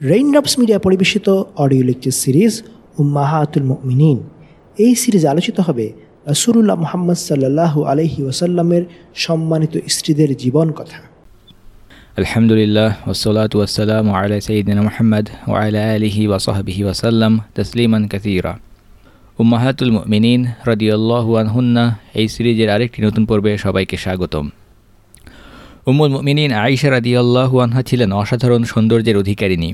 Raindrops media পরিবেশিত audio lecture series উম্মাহাতুল মিনীন এই সিরিজ আলোচিত হবে রসুরুল্লাহ মোহাম্মদ সাল্লাহ আলহি ওসাল্লামের সম্মানিত স্ত্রীদের জীবন কথা। আলহামদুলিল্লাহ ওসলাত ওয়াসালাম আলা সঈদিন মোহাম্মদ ওয়ালা আলিহি ওয়াসাহবিহি ওয়াসাল্লাম তসলিমান কাসিরা। উম্মাহাতুল মিনীন রদিয়াল্লাহু আনহুন্না, এই সিরিজের আরেকটি নতুন পর্বে সবাইকে স্বাগতম। উম্মুল মিনীন আইসা রাদিয়াল্লাহু আনহা ছিলেন অসাধারণ সৌন্দর্যের অধিকারিণী।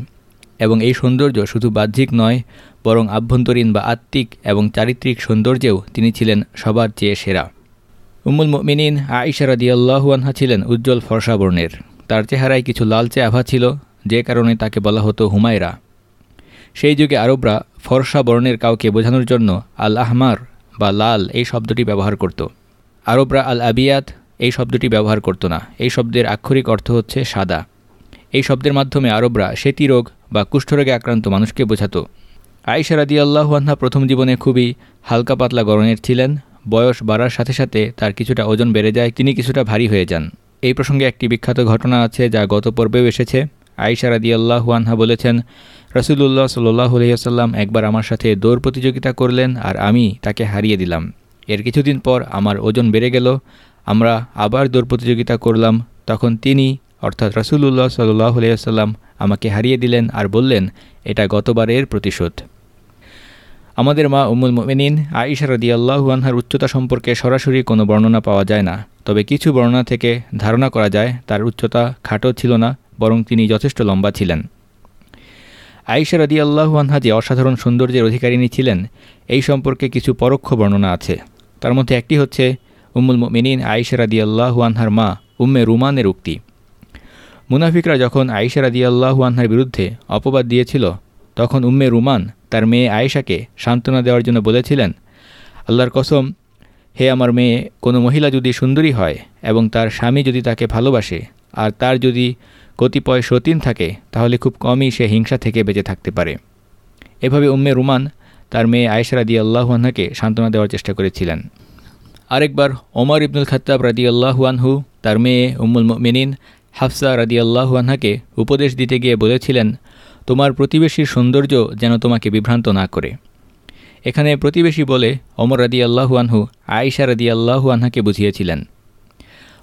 এবং এই সৌন্দর্য শুধু বাহ্যিক নয়, বরং আভ্যন্তরীণ বা আত্মিক এবং চারিত্রিক সৌন্দর্যেও তিনি ছিলেন সবার চেয়ে সেরা। উম্মুল মিনীন আইসা রাদিয়াল্লাহু আনহা ছিলেন উজ্জ্বল ফর্সা বর্ণের। তার চেহারায় কিছু লালচে আভা ছিল, যে কারণে তাকে বলা হতো হুমায়রা। সেই যুগে আরবরা ফর্সা বর্ণের কাউকে বোঝানোর জন্য আল আহমার বা লাল এই শব্দটি ব্যবহার করত। আরবরা আল আবিয়াত এই শব্দটি ব্যবহার করত না। এই শব্দের আক্ষরিক অর্থ হচ্ছে সাদা। এই শব্দের মাধ্যমে আরবরা সেতি রোগ বা কুষ্ঠরোগে আক্রান্ত মানুষকে বোঝাত। আইসা রাদি আল্লাহুয়ান্হা প্রথম জীবনে খুবই হালকা পাতলা গরনের ছিলেন। বয়স বাড়ার সাথে সাথে তার কিছুটা ওজন বেড়ে যায়, তিনি কিছুটা ভারী হয়ে যান। এই প্রসঙ্গে একটি বিখ্যাত ঘটনা আছে যা গত পর্বেও এসেছে। আইসা রাদি আল্লাহুয়ানহা বলেছেন রসুল্লাহ সাল্লাহ আলহিহাসাল্লাম একবার আমার সাথে দৌড় প্রতিযোগিতা করলেন আর আমি তাকে হারিয়ে দিলাম। এর কিছুদিন পর আমার ওজন বেড়ে গেল। আমরা আবার দৌড় প্রতিযোগিতা করলাম। তখন তিনি অর্থাৎ রসুল্লাহ সাল্লাহ আমাকে হারিয়ে দিলেন আর বললেন, এটা গতবারের প্রতিশোধ। আমাদের মা উমুল মিনিন আইসা রদি আল্লাহুয়ানহার উচ্চতা সম্পর্কে সরাসরি কোনো বর্ণনা পাওয়া যায় না। তবে কিছু বর্ণনা থেকে ধারণা করা যায়, তার উচ্চতা খাটো ছিল না, বরং তিনি যথেষ্ট লম্বা ছিলেন। আইসা রদি আল্লাহুয়ানহা যে অসাধারণ সৌন্দর্যের অধিকারিণী ছিলেন, এই সম্পর্কে কিছু পরোক্ষ বর্ণনা আছে। তার মধ্যে একটি হচ্ছে, উম্মুল মিনিন আইসা রাদি আল্লাহুয়ানহার মা উম্মে রুমানের উক্তি। মুনাফিকরা যখন আইসা রাদি আল্লাহুয়ানহার বিরুদ্ধে অপবাদ দিয়েছিল, তখন উম্মে রুমান তার মেয়ে আয়েশাকে সান্ত্বনা দেওয়ার জন্য বলেছিলেন, আল্লাহর কসম, হে আমার মেয়ে, কোনো মহিলা যদি সুন্দরী হয় এবং তার স্বামী যদি তাকে ভালোবাসে, আর তার যদি কতিপয় সতীন থাকে, তাহলে খুব কমই সে হিংসা থেকে বেঁচে থাকতে পারে। এভাবে উম্মে রুমান তার মেয়ে আয়েশা দিয়ে আল্লাহুয়ানহাকে সান্ত্বনা দেওয়ার চেষ্টা করেছিলেন। আরেকবার ওমর ইবনুল খত্তাব রাদি আল্লাহুয়ানহু তার মেয়ে উম্মুল মিনিন হাফসা রাদি আল্লাহুয়ানহাকে উপদেশ দিতে গিয়ে বলেছিলেন, তোমার প্রতিবেশীর সৌন্দর্য যেন তোমাকে বিভ্রান্ত না করে। এখানে প্রতিবেশী বলে অমর রাদি আল্লাহুয়ানহু আয়েশা রাদি আল্লাহুয়ানহাকে বুঝিয়েছিলেন।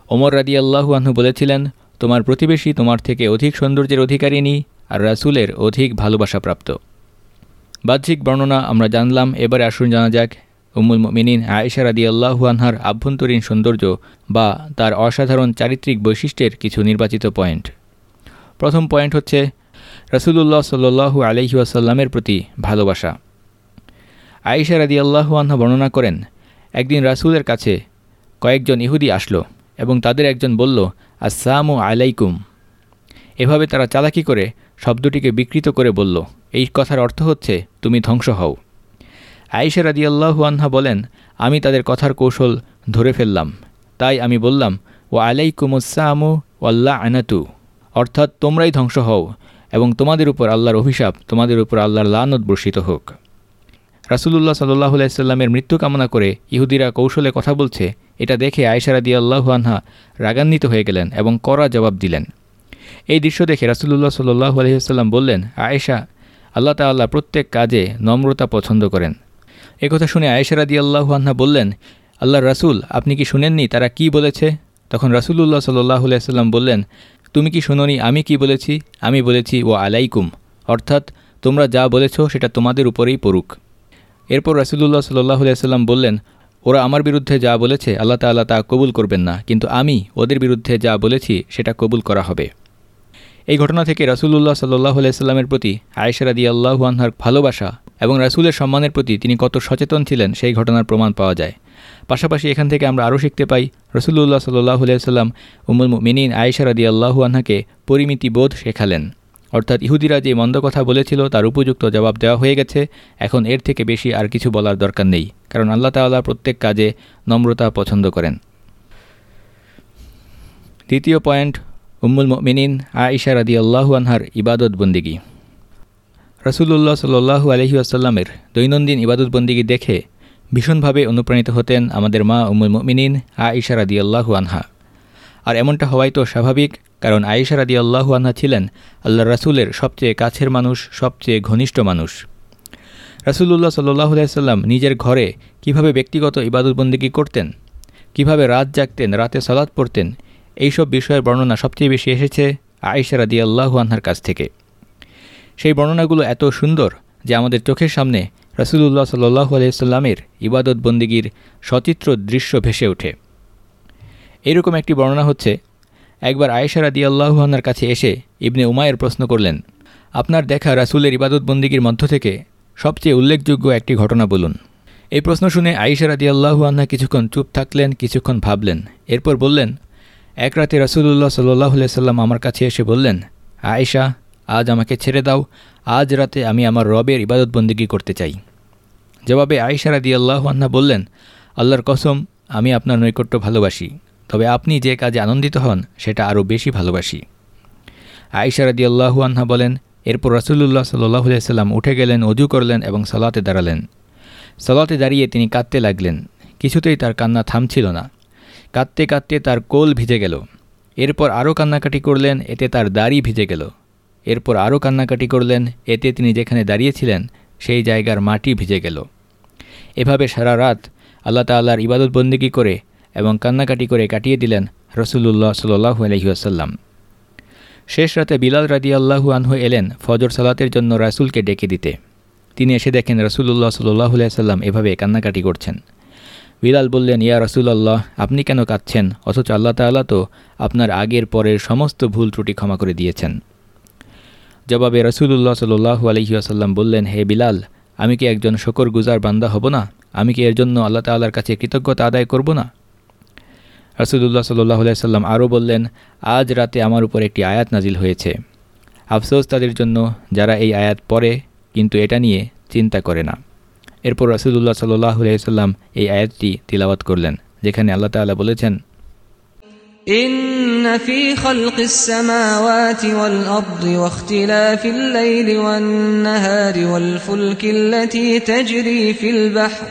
ওমর রাদি আল্লাহুয়ানহু বলেছিলেন, তোমার প্রতিবেশী তোমার থেকে অধিক সৌন্দর্যের অধিকারিণী আর রাসুলের অধিক ভালোবাসাপ্রাপ্ত। বাহ্যিক বর্ণনা আমরা জানলাম, এবারে আসুন জানা যাক উম্মুল মিনিন আয়েশা রাদি আল্লাহুয়ানহার আভ্যন্তরীণ সৌন্দর্য বা তার অসাধারণ চারিত্রিক বৈশিষ্ট্যের কিছু নির্বাচিত পয়েন্ট। প্রথম পয়েন্ট হচ্ছে রসুলুল্লাহ সাল্লু আলহি আসাল্লামের প্রতি ভালোবাসা। আয়েশা রাদি আল্লাহুয়ানহা বর্ণনা করেন, একদিন রাসুলের কাছে কয়েকজন ইহুদি আসলো এবং তাদের একজন বলল, আসসালামু আলাইকুম। এভাবে তারা চালাকি করে শব্দটিকে বিকৃত করে বলল। এই কথার অর্থ হচ্ছে, তুমি ধ্বংস হও। আয়েশা রাদিয়াল্লাহু আনহা বলেন, আমি তাদের কথার কৌশল ধরে ফেললাম। তাই আমি বললাম ও আলাইকুমুসামু আল্লাহ আনাতু অর্থাৎ তোমরাই ধ্বংস হও এবং তোমাদের উপর আল্লাহর অভিশাপ, তোমাদের উপর আল্লাহর লানত বর্ষিত হোক। রাসুলুল্লাহ সাল্লাহ আলাইস্লামের মৃত্যু কামনা করে ইহুদিরা কৌশলে কথা বলছে। এটা দেখে আয়েশারা দিয়ে আল্লাহু আনহা রাগান্বিত হয়ে গেলেন এবং কড়া জবাব দিলেন। এই দৃশ্য দেখে রাসুলুল্লাহ সাল্লাহ আলহিহাল্লাম বললেন, আয়েশা, আল্লাহ তাল্লাহ প্রত্যেক কাজে নম্রতা পছন্দ করেন। একথা শুনে আয়েশারা দিয়ে আল্লাহু আনহা বললেন আল্লাহ রাসুল, আপনি কি শুনেননি তারা কি বলেছে? তখন রাসুলুল্লাহ সাল্লাহ আলাইসাল্লাম বললেন, তুমি কি শুনোনি আমি কি বলেছি? আমি বলেছি ও আলাইকুম অর্থাৎ তোমরা যা বলেছ সেটা তোমাদের উপরেই পড়ুক। এরপর রাসুলুল্লাহ সাল্লাহ আলাইসাল্লাম বললেন, ওরা আমার বিরুদ্ধে যা বলেছে, আল্লাহ তাল্লাহ তা কবুল করবেন না, কিন্তু আমি ওদের বিরুদ্ধে যা বলেছি সেটা কবুল করা হবে। এই ঘটনা থেকে রাসুলুল্লাহ সাল্লাহ আলাইস্লামের প্রতি আয়েশারা দিয়ে আল্লাহু আনহার ভালোবাসা এবং রাসুলের সম্মানের প্রতি তিনি কত সচেতন ছিলেন সেই ঘটনার প্রমাণ পাওয়া যায়। পাশাপাশি এখান থেকে আমরা আরও শিখতে পাই রসুল্লাহ সাল্লাহ আলাইসাল্লাম উমুল মিনিন আয়েশারা দিয়ে আল্লাহু আনহাকে পরিমিতি বোধ শেখালেন। অর্থাৎ ইহুদিরা যে মন্দ কথা বলেছিল তার উপযুক্ত জবাব দেওয়া হয়ে গেছে, এখন এর থেকে বেশি আর কিছু বলার দরকার নেই, কারণ আল্লাহ তাল্লাহ প্রত্যেক কাজে নম্রতা পছন্দ করেন। দ্বিতীয় পয়েন্ট উম্মুল মিনিন আইসা রাদি আল্লাহু আনহার ইবাদত বন্দিগি রসুল্লাহ সাল্লু আলহি আসাল্লামের দৈনন্দিন ইবাদত বন্দিগি দেখে ভীষণভাবে অনুপ্রাণিত হতেন আমাদের মা উম্মুল মিনিন আইসা রাদি আল্লাহু আনহা আর এমনটা হওয়াই তো স্বাভাবিক, কারণ আয়েশা রাদি আল্লাহু আনহা ছিলেন আল্লাহ রাসুলের সবচেয়ে কাছের মানুষ, সবচেয়ে ঘনিষ্ঠ মানুষ। রাসুলুল্লাহ সাল্লাহ সাল্লাম নিজের ঘরে কীভাবে ব্যক্তিগত ইবাদতবন্দিগি করতেন, কীভাবে রাত জাগতেন, রাতে সালাদ পড়তেন এইসব বিষয়ের বর্ণনা সবচেয়ে বেশি এসেছে আয়েশা রাদি আল্লাহু আনহার কাছ থেকে। সেই বর্ণনাগুলো এত সুন্দর যে আমাদের চোখের সামনে রসুল্লাহ সাল্লাহ আলাইসাল্লামের ইবাদত বন্দিগির সচিত্র দৃশ্য ভেসে ওঠে। এরকম একটি বর্ণনা হচ্ছে, একবার আয়েশা রাদি আল্লাহুহানার কাছে এসে ইবনে উমায়ের প্রশ্ন করলেন, আপনার দেখা রাসুলের ইবাদত বন্দিগির মধ্য থেকে সবচেয়ে উল্লেখযোগ্য একটি ঘটনা বলুন। এই প্রশ্ন শুনে আয়েশা রাদি আল্লাহুয়ান্না কিছুক্ষণ চুপ থাকলেন, কিছুক্ষণ ভাবলেন, এরপর বললেন এক রাতে রাসুলুল্লাহ সাল্লাহ সাল্লাম আমার কাছে এসে বললেন, আয়েশা, আজ আমাকে ছেড়ে দাও, আজ রাতে আমি আমার রবের ইবাদত বন্দিগি করতে চাই। জবাবে আয়েশা রাদি আল্লাহুয়ান্না বললেন, আল্লাহর কসম, আমি আপনার নৈকট্য ভালোবাসি, তবে আপনি যে কাজে আনন্দিত হন, সেটা আরও বেশি ভালোবাসি। আয়েশা রাদি আল্লাহুয়ান্না বলেন, এরপর রাসুলুল্লাহ সাল্লাহ সাল্লাম উঠে গেলেন অজু করলেন এবং সালাতে দাঁড়ালেন। সালাতে দাঁড়িয়ে তিনি কাঁদতে লাগলেন। কিছুতেই তার কান্না থামছিল না। কাঁদতে কাঁদতে তার কোল ভিজে গেল। এরপর আরও কান্নাকাটি করলেন, এতে তার দাড়ি ভিজে গেল। এরপর আরও কান্নাকাটি করলেন, এতে তিনি যেখানে দাঁড়িয়েছিলেন, সেই জায়গার মাটি ভিজে গেল। এভাবে সারা রাত আল্লাহ তাল্লাহর ইবাদত বন্দিগি করে এবং কান্নাকাটি করে কাটিয়ে দিলেন রসুল্লাহ সাল্লু আলহিউসাল্লাম শেষ রাতে বিলাল রাদি আল্লাহু আনহু এলেন ফজর সালাতের জন্য রাসুলকে ডেকে দিতে। তিনি এসে দেখেন রসুল্লাহ সাল্লাহ সাল্লাম এভাবে কান্নাকাটি করছেন। বিলাল বললেন, ইয়া রসুল্লাহ আপনি কেন কাঁদছেন? অথচ আল্লাহ তাল্লাহ তো আপনার আগের পরের সমস্ত ভুল ত্রুটি ক্ষমা করে দিয়েছেন। জবাবে রসুল্লাহ সাল্লু আলহিউসাল্লাম বললেন, হে বিলাল, আমি কি একজন শকর গুজার বান্দা হব না? আমি কি এর জন্য আল্লাহ তাল্লার কাছে কৃতজ্ঞতা আদায় করব না? রসুল্লাহ সাল্লাহ সাল্লাম আরও বললেন, আজ রাতে আমার উপর একটি আয়াত নাজিল হয়েছে। আফসোস তাদের জন্য যারা এই আয়াত পড়ে, কিন্তু এটা নিয়ে চিন্তা করে না। এরপর রসুল্লাহ সাল্লাহ সাল্লাম এই আয়াতটি তিলাওয়াত করলেন যেখানে আল্লাহ তাল্লাহ বলেছেন إن في خلق السماوات والأرض واختلاف الليل والنهار والفلك التي تجري في البحر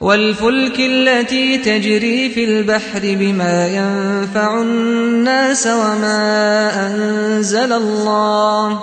والفلك التي تجري في البحر بما ينفع الناس وما أنزل الله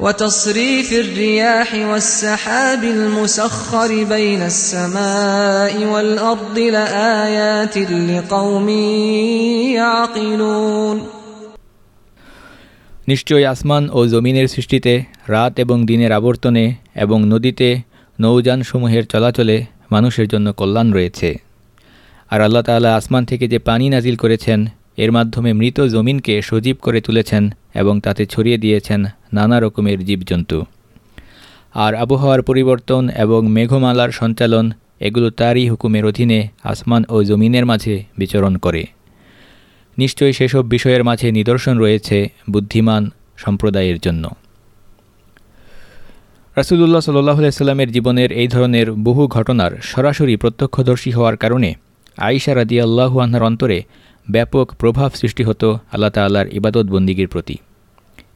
وتصريف الرياح والسحاب المسخر بين السماء والأرض لآيات لقوم يعقلون নিশ্চয়ই আসমান ও জমিনের সৃষ্টিতে রাত এবং দিনের আবর্তনে এবং নদীতে নৌযানসমূহের চলাচলে মানুষের জন্য কল্যাণ রয়েছে আর আল্লাহ তালা আসমান থেকে যে পানি নাজিল করেছেন এর মাধ্যমে মৃত জমিনকে সজীব করে তুলেছেন এবং তাতে ছড়িয়ে দিয়েছেন নানা রকমের জীবজন্তু। আর আবহাওয়ার পরিবর্তন এবং মেঘমালার সঞ্চালন এগুলো তারই হুকুমের অধীনে আসমান ও জমিনের মাঝে বিচরণ করে। নিশ্চয়ই সেসব বিষয়ের মাঝে নিদর্শন রয়েছে বুদ্ধিমান সম্প্রদায়ের জন্য। রাসুলুল্লাহ সাল্লাহ সাল্লামের জীবনের এই ধরনের বহু ঘটনার সরাসরি প্রত্যক্ষদর্শী হওয়ার কারণে আইসা রাদি আল্লাহু আনহার অন্তরে ব্যাপক প্রভাব সৃষ্টি হতো আল্লাহ তাল্লাহর ইবাদত বন্দিগির প্রতি।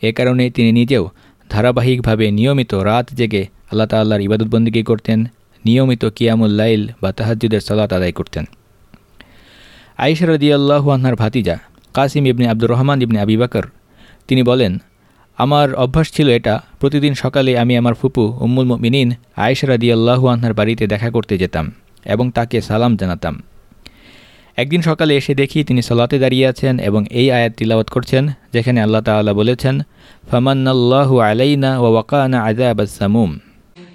এ কারণে তিনি নিজেও ধারাবাহিকভাবে নিয়মিত রাত জেগে আল্লাহ ইবাদত বন্দিগি করতেন, নিয়মিত কিয়ামুল লাইল বা তাহাজুদের সালাত আদায় করতেন। আইসা রদি আল্লাহু আনহার ভাতিজা কাসিম ইবনে আব্দুর রহমান ইবনে আবি বাকর, তিনি বলেন, আমার অভ্যাস ছিল এটা, প্রতিদিন সকালে আমি আমার ফুপু উম্মুল মিনিন আয়েশা রাদি আল্লাহু আনহার বাড়িতে দেখা করতে যেতাম এবং তাকে সালাম জানাতাম। একদিন সকালে এসে দেখি তিনি সলাতে দাঁড়িয়ে আছেন এবং এই আয়াত তিলাওয়াত করছেন যেখানে আল্লাহ তাআলা বলেছেন ফামান্নাল্লাহু আলাইনা ওয়া ওয়াকানা আযাবাস সামুম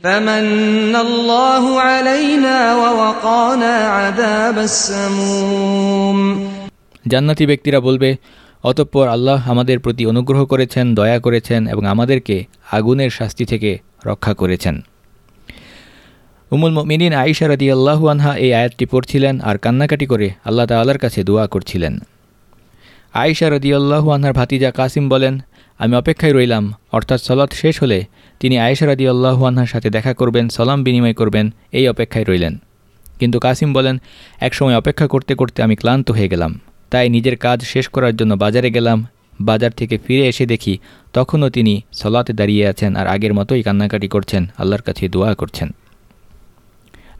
فمن الله علينا ووقانا عذاب السموم জান্নাতি ব্যক্তিরা বলবে অতঃপর আল্লাহ আমাদের প্রতি অনুগ্রহ করেছেন দয়া করেছেন এবং আমাদেরকে আগুনের শাস্তি থেকে রক্ষা করেছেন উমুল মিনিন আইসা রাদি আল্লাহু আনহা এই আয়াতটি পড়ছিলেন আর কান্নাকাটি করে আল্লাহ তাল্লার কাছে দোয়া করছিলেন। আইসা রদি আল্লাহু আনহার ভাতিজা কাসিম বলেন, আমি অপেক্ষায় রইলাম, অর্থাৎ সলাৎ শেষ হলে তিনি আয়েশা রাদি আল্লাহুয়ানহার সাথে দেখা করবেন, সালাম বিনিময় করবেন, এই অপেক্ষায় রইলেন। কিন্তু কাসিম বলেন একসময় অপেক্ষা করতে করতে আমি ক্লান্ত হয়ে গেলাম। তাই নিজের কাজ শেষ করার জন্য বাজারে গেলাম। বাজার থেকে ফিরে এসে দেখি তখনও তিনি সলাতে দাঁড়িয়ে আছেন আর আগের মতোই কান্নাকাটি করছেন, আল্লাহর কাছে দোয়া করছেন।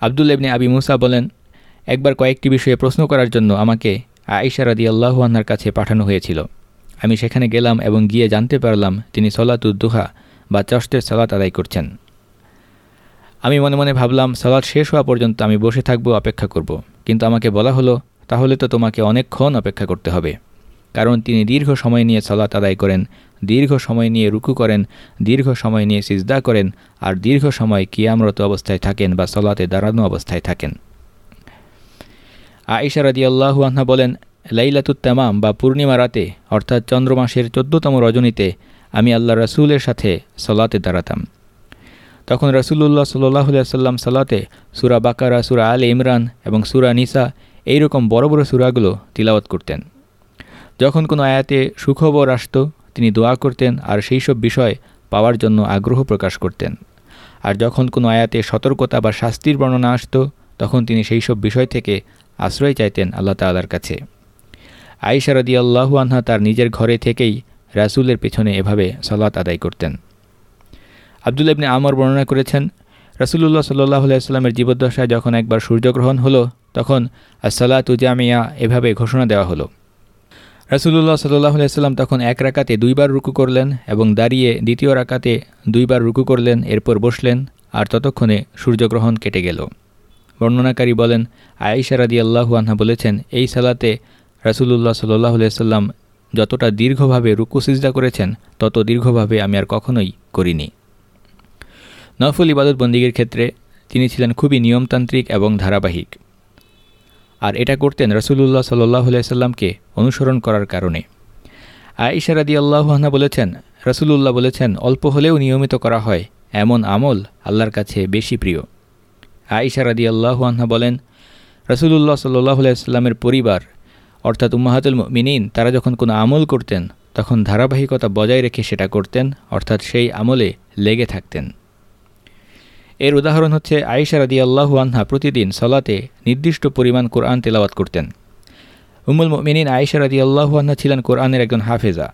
আবদুল ইবনে আবি মুসা বলেন, একবার কয়েকটি বিষয়ে প্রশ্ন করার জন্য আমাকে আয়েশা রাদি আল্লাহুয়ান্নার কাছে পাঠানো হয়েছিল। আমি সেখানে গেলাম এবং গিয়ে জানতে পারলাম তিনি সলাতুদ্দোহা বা চষ্টের সালাত আদায় করছেন। আমি মনে মনে ভাবলাম সালাদ শেষ হওয়া পর্যন্ত আমি বসে থাকব, অপেক্ষা করব। কিন্তু আমাকে বলা হলো, তাহলে তো তোমাকে অনেকক্ষণ অপেক্ষা করতে হবে। কারণ তিনি দীর্ঘ সময় নিয়ে সালাত আদায় করেন দীর্ঘ সময় নিয়ে রুকু করেন, দীর্ঘ সময় নিয়ে সিজদা করেন আর দীর্ঘ সময় কিয়ামরত অবস্থায় থাকেন বা সলাতে দাঁড়ানো অবস্থায় থাকেন। আইসা রাদি আল্লাহু আহ্না বলেন লাইলাতুত্তামাম বা পূর্ণিমা রাতে, অর্থাৎ চন্দ্রমাসের চোদ্দতম রজনীতে, আমি আল্লাহ রসুলের সাথে সলাতে দাঁড়াতাম। তখন রসুল্লাহ সাল্লাহ সাল্লাম সালাতে সুরা বাকারা, সুরা আল ইমরান এবং সুরা নিসা এইরকম বড় বড় সুরাগুলো তিলাওয়াত করতেন। যখন কোনো আয়াতে সুখবর আসত তিনি দোয়া করতেন আর সেই সব বিষয় পাওয়ার জন্য আগ্রহ প্রকাশ করতেন। আর যখন কোনো আয়াতে সতর্কতা বা শাস্তির বর্ণনা আসত, তখন তিনি সেই সব বিষয় থেকে আশ্রয় চাইতেন আল্লাহ তাল্লার কাছে। আইসারদি আল্লাহু আনহা তার নিজের ঘরে থেকেই রাসুলের পেছনে এভাবে সালাত আদায় করতেন। আবদুল ইবনে আমর বর্ণনা করেছেন, রাসুলুল্লাহ সাল্লাহ আলাইস্লামের জীবদ্দশায় যখন একবার সূর্যগ্রহণ হলো, তখন আসসালাত উজামিয়া এভাবে ঘোষণা দেওয়া হলো। রাসুলুল্লাহ সাল্লাহ আলাইস্লাম তখন এক রাকাতে দুইবার রুকু করলেন এবং দাঁড়িয়ে দ্বিতীয় রাকাতে দুইবার রুকু করলেন, এরপর বসলেন আর ততক্ষণে সূর্যগ্রহণ কেটে গেল। বর্ণনাকারী বলেন, আয়েশা রাদি আল্লাহু আনহা বলেছেন, এই সালাতে রাসুলুল্লাহ সাল্লাহ সাল্লাম যতটা দীর্ঘভাবে রুকু সিজদা করেছেন, তত দীর্ঘভাবে আমি আর কখনোই করিনি। নফল ইবাদত বন্দীগীর ক্ষেত্রে তিনি ছিলেন খুবই নিয়মতান্ত্রিক এবং ধারাবাহিক। আর এটা করতেন রসুল্লাহ সাল্লাহ সাল্লামকে অনুসরণ করার কারণে। আয়েশা রাদি আল্লাহানা বলেছেন, রসুলুল্লাহ বলেছেন, অল্প হলেও নিয়মিত করা হয়, এমন আমল আল্লাহর কাছে বেশি প্রিয়। আয়েশা রাদি আল্লাহান্না বলেন, রসুলুল্লাহ সাল্লাহ সাল্লামের পরিবার, অর্থাৎ উম্মাহাতুল মিনিন তারা যখন কোনো আমল করতেন, তখন ধারাবাহিকতা বজায় রেখে সেটা করতেন, অর্থাৎ সেই আমলে লেগে থাকতেন। এর উদাহরণ হচ্ছে আয়েশা রাদি আল্লাহু আনহা প্রতিদিন সলাতে নির্দিষ্ট পরিমাণ কোরআন তেলাওয়াত করতেন। উমুল মিনিন আয়েশা রাদি আল্লাহু আনহা ছিলেন কোরআনের একজন হাফেজা।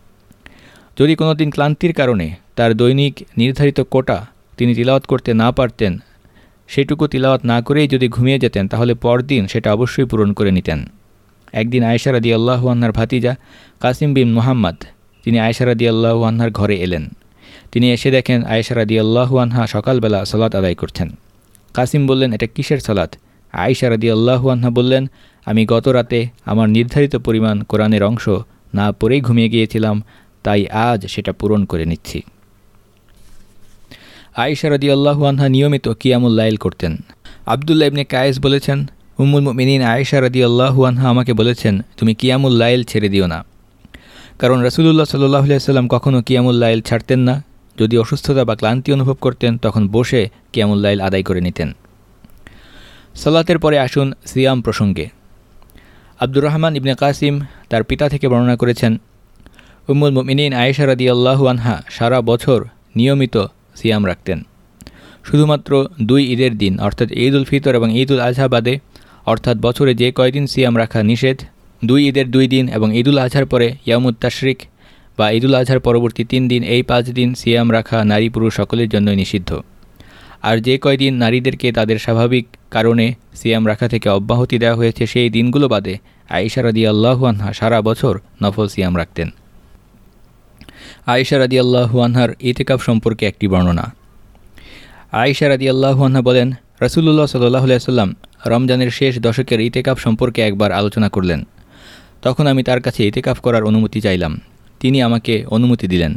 যদি কোনো দিন ক্লান্তির কারণে তার দৈনিক নির্ধারিত কোটা তিনি তিলাওয়াত করতে না পারতেন, সেটুকু তিলাওয়াত না করেই যদি ঘুমিয়ে যেতেন, তাহলে পরদিন সেটা অবশ্যই পূরণ করে নিতেন। একদিন আয়েশা রাদি আল্লাহু আন্নার ভাতিজা কাসিম বিন মোহাম্মদ তিনি আয়েশা রাদি আল্লাহু আন্নার ঘরে এলেন। তিনি এসে দেখেন আয়েশা রাদি আনহা সকালবেলা সালাত আদায় করছেন। কাসিম বললেন, এটা কিসের সালাত? আয়েশা রাদি আনহা বললেন, আমি গত রাতে আমার নির্ধারিত পরিমাণ কোরআনের অংশ না পরেই ঘুমিয়ে গিয়েছিলাম, তাই আজ সেটা পূরণ করে নিচ্ছি। আয়েশা রাদি আনহা নিয়মিত কিয়ামুল লাইল করতেন। আবদুল্লা ইবনে কায়েস বলেছেন, উম্মুল মিনিন আয়েশা রাদি আনহা আমাকে বলেছেন, তুমি কিয়ামুল লাইল ছেড়ে দিও না। কারণ রসুলুল্লাহ সাল্লাহ সাল্লাম কখনও কিয়ামুল লাইল ছাড়তেন না যদি অসুস্থতা বা ক্লান্তি অনুভব করতেন, তখন বসে কিয়ামুল লাইল আদায় করে নিতেন। সালাতের পরে আসুন সিয়াম প্রসঙ্গে। আব্দুর রহমান ইবনে কাসিম তার পিতা থেকে বর্ণনা করেছেন, উম্মুল মিনিন আয়েশা রাদি আল্লাহু আনহা সারা বছর নিয়মিত সিয়াম রাখতেন। শুধুমাত্র দুই ঈদের দিন, অর্থাৎ ঈদ উল ফিতর এবং ঈদ উল আজহা বাদে, অর্থাৎ বছরে যে কয়দিন সিয়াম রাখা নিষেধ, দুই ঈদের দুই দিন এবং ঈদুল আজহার পরে ইয়ামুদ তাশরিক বা ঈদুল আজহার পরবর্তী তিন দিন, এই পাঁচ দিন সিয়াম রাখা নারী পুরুষ সকলের জন্যই নিষিদ্ধ। আর যে কয়দিন নারীদেরকে তাদের স্বাভাবিক কারণে সিয়াম রাখা থেকে অব্যাহতি দেওয়া হয়েছে, সেই দিনগুলো বাদে আয়েশা রাদি আল্লাহুয়ানহা সারা বছর নফল সিয়াম রাখতেন। আয়েশা রাদি আল্লাহুয়ানহার ইতেকাব সম্পর্কে একটি বর্ণনা। আয়েশা রাদি আল্লাহুয়ানহা বলেন রসুল্লাহ সাল্লাহ সাল্লাম রমজানের শেষ দশকের ইতেকাব সম্পর্কে একবার আলোচনা করলেন। তখন আমি তার কাছে ইতেকাফ করার অনুমতি চাইলাম। তিনি আমাকে অনুমতি দিলেন।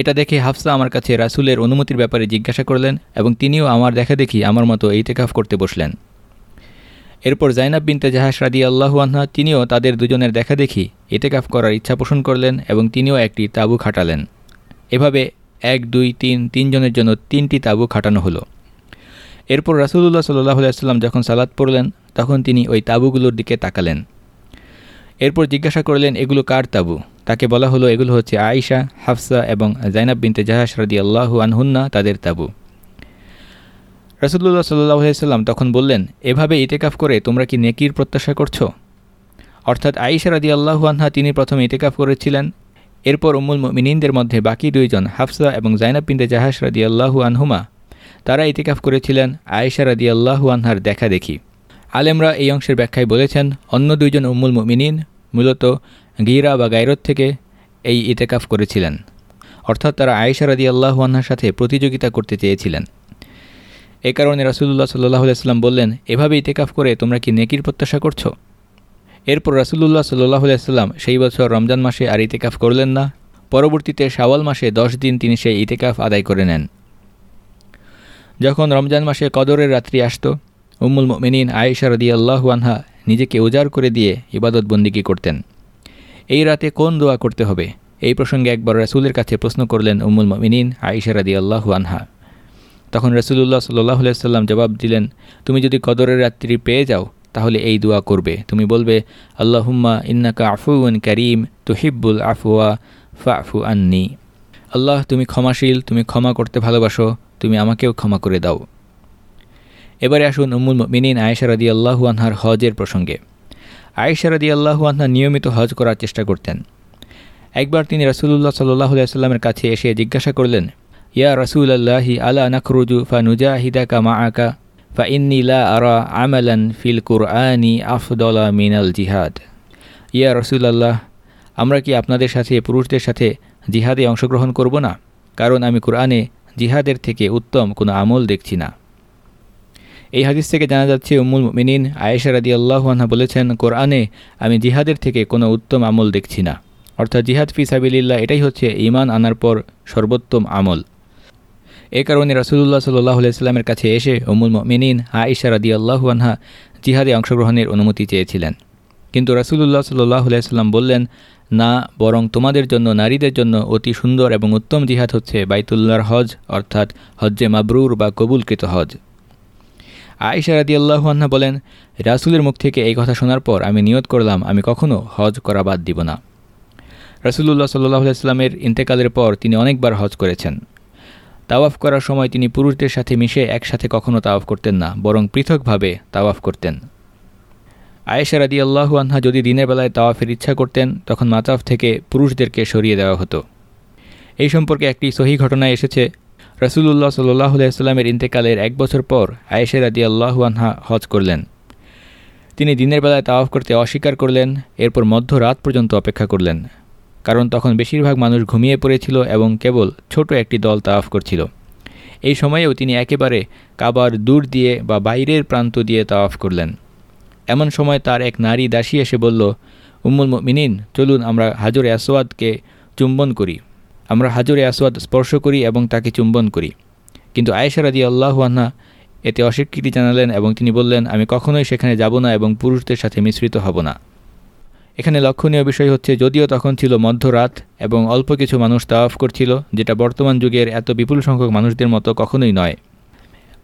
এটা দেখে হাফসা আমার কাছে রাসুলের অনুমতির ব্যাপারে জিজ্ঞাসা করলেন এবং তিনিও আমার দেখা দেখি আমার মতো ইতেকাফ করতে বসলেন। এরপর জাইনাব বিনতে জাহাস রাদি আল্লাহু তিনিও তাদের দুজনের দেখা দেখি ইতেকাফ করার ইচ্ছা পোষণ করলেন এবং তিনিও একটি তাঁবু খাটালেন। এভাবে এক, দুই, তিন তিনজনের জন্য তিনটি তাঁবু খাটানো হলো। এরপর রাসুলুল্লাহ সাল্লাহ আলাইসাল্লাম যখন সালাদ পড়লেন, তখন তিনি ওই তাঁবুগুলোর দিকে তাকালেন। এরপর জিজ্ঞাসা করলেন, এগুলো কার তাঁবু? তাকে বলা হলো, এগুলো হচ্ছে আয়েশা, হাফসা এবং জাইনাব বিনতে জাহাস রাদি আল্লাহু আনহুন্না তাদের তাবু। রসুল্লাহ সাল্লাহ সাল্লাম তখন বললেন, এভাবে ইতেকাফ করে তোমরা কি নেকির প্রত্যাশা করছ? অর্থাৎ আয়েশা রাদি আল্লাহু আনহা তিনি প্রথমে ইতেকাফ করেছিলেন। এরপর উম্মুল মিনিনদের মধ্যে বাকি দুইজন, হাফসা এবং জাইনাব বিনতে জাহাস রাদি আল্লাহু আনহুমা, তারা ইতিকাফ করেছিলেন আয়েশা রাদি আল্লাহু আনহার দেখা দেখি। আলেমরা এই অংশের ব্যাখ্যায় বলেছেন, অন্য দুইজন উম্মুল মিনিন মূলত গিরা বা গায়রত থেকে এই ইতেকাফ করেছিলেন। অর্থাৎ তারা আয়েশা রাদি আল্লাহু আনহার সাথে প্রতিযোগিতা করতে চেয়েছিলেন। এ কারণে রাসুল্লাহ সাল্লাহ বললেন, এভাবে ইতেকাফ করে তোমরা কি নেকির প্রত্যাশা করছ? এরপর রাসুল্লাহ সাল্লাহ সেই বছর রমজান মাসে আর ইতেকাফ করলেন না। পরবর্তীতে শাওয়াল মাসে দশ দিন তিনি সেই ইতেকাফ আদায় করে নেন। যখন রমজান মাসে কদরের রাত্রি আসত, উম্মুল মিনিন আয়েশা রদি আল্লাহু আনহা নিজেকে উজাড় করে দিয়ে ইবাদত বন্দিগি করতেন। এই রাতে কোন দোয়া করতে হবে? এই প্রসঙ্গে একবার রাসুলের কাছে প্রশ্ন করলেন উমুল মিনিন আয়েশা রদি আল্লাহু আনহা। তখন রসুল্লাহ সাল্লাহ সাল্লাম জবাব দিলেন, তুমি যদি কদরের রাত্রি পেয়ে যাও, তাহলে এই দোয়া করবে। তুমি বলবে, আল্লাহুম্মা ইন্নাকা আফুউন করিম, তুহিব্বুল আফুয়া ফাফু আন্নি। আল্লাহ, তুমি ক্ষমাশীল, তুমি ক্ষমা করতে ভালোবাসো, তুমি আমাকেও ক্ষমা করে দাও। এবারে আসুন উম্মুল মিনিন আয়েশা রদি আল্লাহু আনহার হজের প্রসঙ্গে। আয়েশা রদি আল্লাহু আনহা নিয়মিত হজ করার চেষ্টা করতেন। একবার তিনি রসুল্লাহ সাল্লাহ সাল্লামের কাছে এসে জিজ্ঞাসা করলেন, ইয়া রসুল আল্লাহি আলা নখরুজু ফা নুজাহিদাকা মা আকা ফা ইন্নিলা আরা আমালান ফিল কুরআনি আফদলা মিনাল জিহাদ। ইয়া রসুল আল্লাহ আমরা কি আপনাদের সাথে, পুরুষদের সাথে জিহাদে অংশগ্রহণ করব না? কারণ আমি কোরআনে জিহাদের থেকে উত্তম কোনো আমল দেখছি না। এই হাদিস থেকে জানা যাচ্ছে, উম্মুল মিনিন আয়েশা রাদি আল্লাহানহা বলেছেন, কোরআনে আমি জিহাদের থেকে কোনো উত্তম আমল দেখছি না। অর্থাৎ জিহাদ ফি সাবিল্লাহ এটাই হচ্ছে ইমান আনার পর সর্বোত্তম আমল। এ কারণে রাসুলুল্লাহ সাল্লাহ আলাইস্লামের কাছে এসে উমুল মিনিন আয়েশা রাদি আল্লাহুয়ানহা জিহাদে অংশগ্রহণের অনুমতি চেয়েছিলেন। কিন্তু রাসুলুল্লাহ সাল্লাহ বললেন, না, বরং তোমাদের জন্য, নারীদের জন্য অতি সুন্দর এবং উত্তম জিহাদ হচ্ছে বাইতুল্লাহর হজ, অর্থাৎ হজ্জে মাবরুর বা কবুলকৃত হজ। আয়েশা রাদি আল্লাহান্না বলেন, রাসুলের মুখ থেকে এই কথা শোনার পর আমি নিয়ত করলাম, আমি কখনও হজ করা বাদ দিব না। রাসুলুল্লাহ সাল্লাহ আলাইস্লামের ইন্তেকালের পর তিনি অনেকবার হজ করেছেন। তাওয়াফ করার সময় তিনি পুরুষদের সাথে মিশে একসাথে কখনও তাওয়াফ করতেন না, বরং পৃথকভাবে তাওয়াফ করতেন। আয়েশা রাদি আল্লাহু আনহা যদি দিনের বেলায় তাওয়াফের ইচ্ছা করতেন, তখন মাতাফ থেকে পুরুষদেরকে সরিয়ে দেওয়া হতো। এই সম্পর্কে একটি সহি ঘটনায় এসেছে রসুল্লাহ সাল্লাহ সাল্লামের ইন্তেকালের এক বছর পর আয়েশা রাদি আল্লাহু আনহা হজ করলেন। তিনি দিনের বেলায় তাওয়াফ করতে অস্বীকার করলেন, এরপর মধ্যরাত পর্যন্ত অপেক্ষা করলেন। কারণ তখন বেশিরভাগ মানুষ ঘুমিয়ে পড়েছিল এবং কেবল ছোট একটি দল তাওয়াফ করছিল। এই সময়েও তিনি একেবারে কাবার দূর দিয়ে বা বাইরের প্রান্ত দিয়ে তাওয়াফ করলেন। এমন সময় তার এক নারী দাসী এসে বলল, উম্মুল মিনিন চলুন আমরা হাজরে আসওয়াদকে চুম্বন করি। আমরা হাজুরে আসওয়াদ স্পর্শ করি এবং তাকে চুম্বন করি। কিন্তু আয়েশা রাদি আল্লাহুয়ান্না এতে অস্বীকৃতি জানালেন এবং তিনি বললেন, আমি কখনোই সেখানে যাব না এবং পুরুষদের সাথে মিশ্রিত হব না। এখানে লক্ষণীয় বিষয় হচ্ছে, যদিও তখন ছিল মধ্যরাত এবং অল্প কিছু মানুষ তাওয়াফ করছিল, যেটা বর্তমান যুগের এত বিপুল সংখ্যক মানুষদের মতো কখনোই নয়।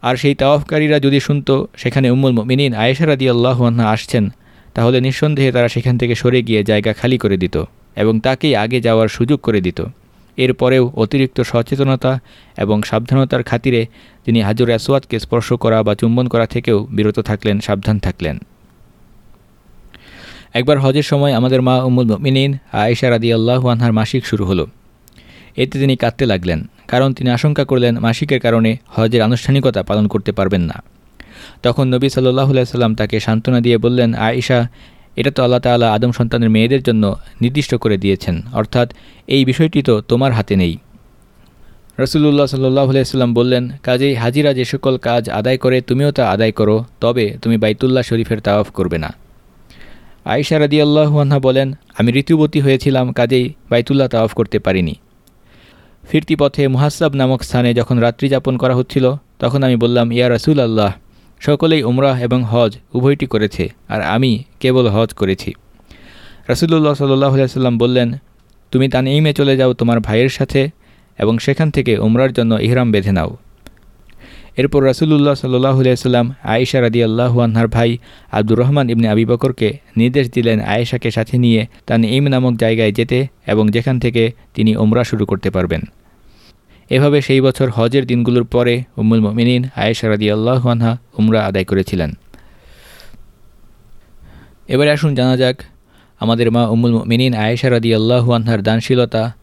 আর সেই তাওয়াফকারীরা যদি শুনত, সেখানে উম্মুল মিনিন আয়েশারা দিয়ে আল্লাহান্না আসছেন, তাহলে নিঃসন্দেহে তারা সেখান থেকে সরে গিয়ে জায়গা খালি করে দিত এবং তাকেই আগে যাওয়ার সুযোগ করে দিত। এরপরেও অতিরিক্ত সচেতনতা এবং সাবধানতার খাতিরে তিনি হাজুর আসওয়াদকে স্পর্শ করা বা চুম্বন করা থেকেও বিরত থাকলেন, সাবধান থাকলেন। একবার হজের সময় আমাদের মা উম্মুল মিনিন আয়েশা রাদি আল্লাহু মাসিক শুরু হলো। এতে তিনি কাঁদতে লাগলেন, কারণ তিনি আশঙ্কা করলেন মাসিকের কারণে হজের আনুষ্ঠানিকতা পালন করতে পারবেন না। তখন নবী সাল্লাহ সাল্লাম তাকে সান্ত্বনা দিয়ে বললেন, আয়েশা এটা তো আল্লাহ তালা আদম সন্তানের মেয়েদের জন্য নির্দিষ্ট করে দিয়েছেন। অর্থাৎ এই বিষয়টি তো তোমার হাতে নেই। রসুল্লাহ সাল্লাহ সাল্লাম বললেন, কাজেই হাজিরা যে সকল কাজ আদায় করে, তুমিও তা আদায় করো, তবে তুমি বাইতুল্লাহ শরীফের তাওয়াফ করবে না। আয়েশা রাদি আল্লাহুয়ান্হা বলেন, আমি ঋতুবতী হয়েছিলাম, কাজেই বাইতুল্লাহ তাওয়াফ করতে পারিনি। ফিরতি পথে মুহাসাব নামক স্থানে যখন রাত্রি যাপন করা হচ্ছিল, তখন আমি বললাম, ইয়া রাসুল আল্লাহ সকলেই উমরাহ এবং হজ উভয়টি করেছে, আর আমি কেবল হজ করেছি। রাসুল্লাহ সাল্লাহ সাল্লাম বললেন, তুমি তান তানঈমে চলে যাও তোমার ভাইয়ের সাথে এবং সেখান থেকে উমরার জন্য ইহরাম বেঁধে নাও। এরপর রাসুলুল্লাহ সাল্লাহ সাল্লাম আয়েশা রাদি আল্লাহু ভাই আব্দুর রহমান ইবনে আবি বকরকে নির্দেশ দিলেন আয়েশাকে সাথে নিয়ে তান ইম নামক জায়গায় যেতে এবং যেখান থেকে তিনি ওমরা শুরু করতে পারবেন। এভাবে সেই বছর হজের দিনগুলোর পরে উম্মুল মিনিন আয়েশা রাদি আল্লাহু আনহা উমরা আদায় করেছিলেন। এবারে আসুন জানা যাক আমাদের মা উম্মুল মিনিন আয়েশা রাদি আল্লাহু আনহার দানশীলতা,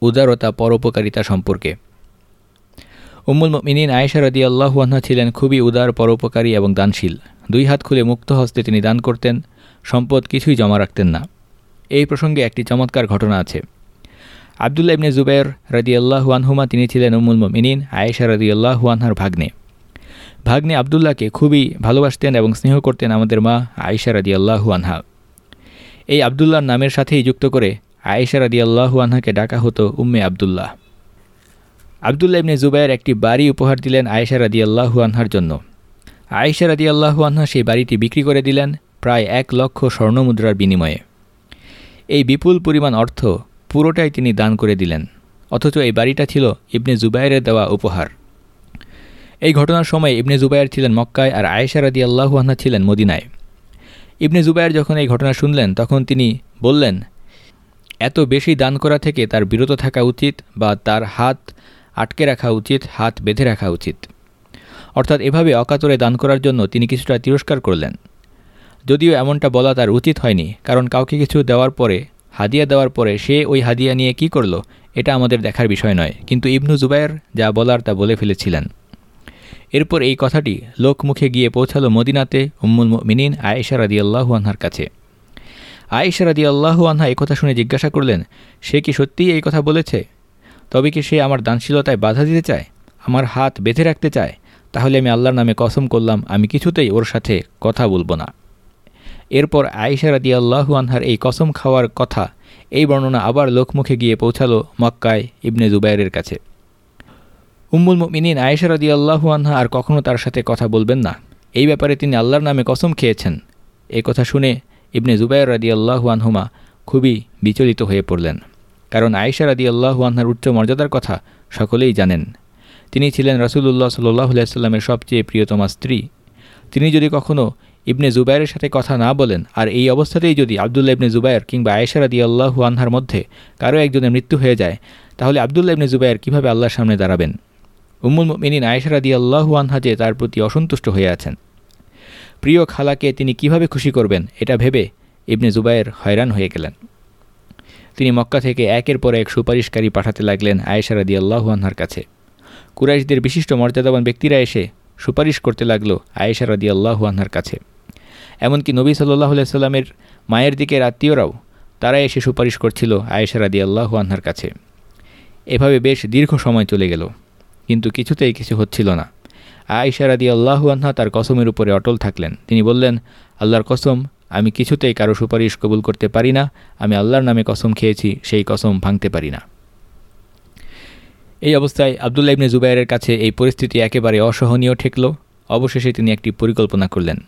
উদারতা, পরোপকারিতা সম্পর্কে। উম্মুল মিনিন আয়েশা রদি আল্লাহুয়ান্না ছিলেন খুবই উদার, পরোপকারী এবং দানশীল। দুই হাত খুলে মুক্ত হস্তে তিনি দান করতেন, সম্পদ কিছুই জমা রাখতেন না। এই প্রসঙ্গে একটি চমৎকার ঘটনা আছে। আবদুল্লা ইবনে জুবের রদি আল্লাহুয়ানহুমা তিনি ছিলেন উমুল মিনিন আয়েশা রদি আল্লাহুয়ানহার ভাগ্নে। ভাগ্নে আবদুল্লাহকে খুবই ভালোবাসতেন এবং স্নেহ করতেন আমাদের মা আয়েশা রদি আল্লাহুয়ানহা এই আবদুল্লাহর নামের সাথেই যুক্ত করে আয়েশা রদি আল্লাহুয়ানহাকে ডাকা হতো উম্মে আবদুল্লাহ। আবদুল্লা ইবনে জুবাইর একটি বাড়ি উপহার দিলেন আয়েশা রাদি আল্লাহু আনহার জন্য। আয়েশা রাদি আল্লাহু আনহা সেই বাড়িটি বিক্রি করে দিলেন প্রায় এক লক্ষ স্বর্ণমুদ্রার বিনিময়ে। এই বিপুল পরিমাণ অর্থ পুরোটাই তিনি দান করে দিলেন, অথচ এই বাড়িটা ছিল ইবনে জুবাইরের দেওয়া উপহার। এই ঘটনার সময় ইবনে জুবাইর ছিলেন মক্কায় আর আয়েশা রাদি আল্লাহু আনহা ছিলেন মদিনায়। ইবনে জুবাইর যখন এই ঘটনা শুনলেন, তখন তিনি বললেন, এত বেশি দান করা থেকে তার বিরত থাকা উচিত বা তার হাত আটকে রাখা উচিত, হাত বেঁধে রাখা উচিত। অর্থাৎ এভাবে অকাতরে দান করার জন্য তিনি কিছুটা তিরস্কার করলেন। যদিও এমনটা বলা তার উচিত হয়নি, কারণ কাউকে কিছু দেওয়ার পরে হাদিয়া দেওয়ার পরে সে ওই হাদিয়া নিয়ে কি করল? এটা আমাদের দেখার বিষয় নয়, কিন্তু ইবনু জুবায়ের যা বলার তা বলে ফেলেছিলেন। এরপর এই কথাটি লোকমুখে গিয়ে পৌঁছালো মদিনাতে উম্মুল মিনিন আয়েশা রাদি আল্লাহু আনহার কাছে। আয়েশা রাদি আল্লাহু আনহা কথা শুনে জিজ্ঞাসা করলেন, সে কি সত্যিই এই কথা বলেছে? তবে কি সে আমার দানশীলতায় বাধা দিতে চায়? আমার হাত বেঁধে রাখতে চায়? তাহলে আমি আল্লাহর নামে কসম করলাম, আমি কিছুতেই ওর সাথে কথা বলব না। এরপর আয়েশা রাদি আল্লাহু আনহার এই কসম খাওয়ার কথা, এই বর্ণনা আবার লোকমুখে গিয়ে পৌঁছালো মক্কায় ইবনে জুবাইরের কাছে। উম্মুল মিনিন আয়েশা রাদি আল্লাহু আনহা আর কখনও তার সাথে কথা বলবেন না। এই ব্যাপারে তিনি আল্লাহর নামে কসম খেয়েছেন। এই কথা শুনে ইবনে জুবাইর রাদি আল্লাহু আনহুমা খুবই বিচলিত হয়ে পড়লেন। কারণ আয়েশা রাদি আল্লাহু আনহার উচ্চ মর্যাদার কথা সকলেই জানেন। তিনি ছিলেন রসুল্লাহ সাল্লাহ সাল্লামের সবচেয়ে প্রিয়তমা স্ত্রী। তিনি যদি কখনও ইবনে জুবাইরের সাথে কথা না বলেন। আর এই অবস্থাতেই যদি আবদুল্লা ইবনে জুবাইর কিংবা আয়েশা রাদি আল্লাহু আনহার মধ্যে কারও একজনের মৃত্যু হয়ে যায়, তাহলে আবদুল্লা ইবনে জুবাইর কীভাবে আল্লাহর সামনে দাঁড়াবেন? উম্মুল মিনিন আয়েশা রাদি আল্লাহু আনহা যে তার প্রতি অসন্তুষ্ট হয়ে আছেন। প্রিয় খালাকে তিনি কীভাবে খুশি করবেন, এটা ভেবে ইবনে জুবাইর হয়রান হয়ে গেলেন। তিনি মক্কা থেকে একের পর এক সুপারিশকারী পাঠাতে লাগলেন আয়েশারা দি আল্লাহুয়ানহার কাছে। কুরাইশদের বিশিষ্ট মর্যাদাবান ব্যক্তিরা এসে সুপারিশ করতে লাগল আয়েশারা দি আল্লাহুয়ানহার কাছে। এমনকি নবী সাল্লাহ সাল্লামের মায়ের দিকের আত্মীয়রাও তারা এসে সুপারিশ করছিল আয়েশারা দি আল্লাহুয়ানহার কাছে। এভাবে বেশ দীর্ঘ সময় চলে গেল, কিন্তু কিছুতেই কিছু হচ্ছিল না। আয়েশারা দি আল্লাহুয়ানহা তার কসমের উপরে অটল থাকলেন। তিনি বললেন, আল্লাহর কসম, আমি কিছুতেই কারও সুপারিশ কবুল করতে পারি না। আমি আল্লাহর নামে কসম খেয়েছি, সেই কসম ভাঙতে পারি না। এই অবস্থায় আবদুল্লা ইবনে জুবাইরের কাছে এই পরিস্থিতি একেবারে অসহনীয় ঠেকল। অবশেষে তিনি একটি পরিকল্পনা করলেন।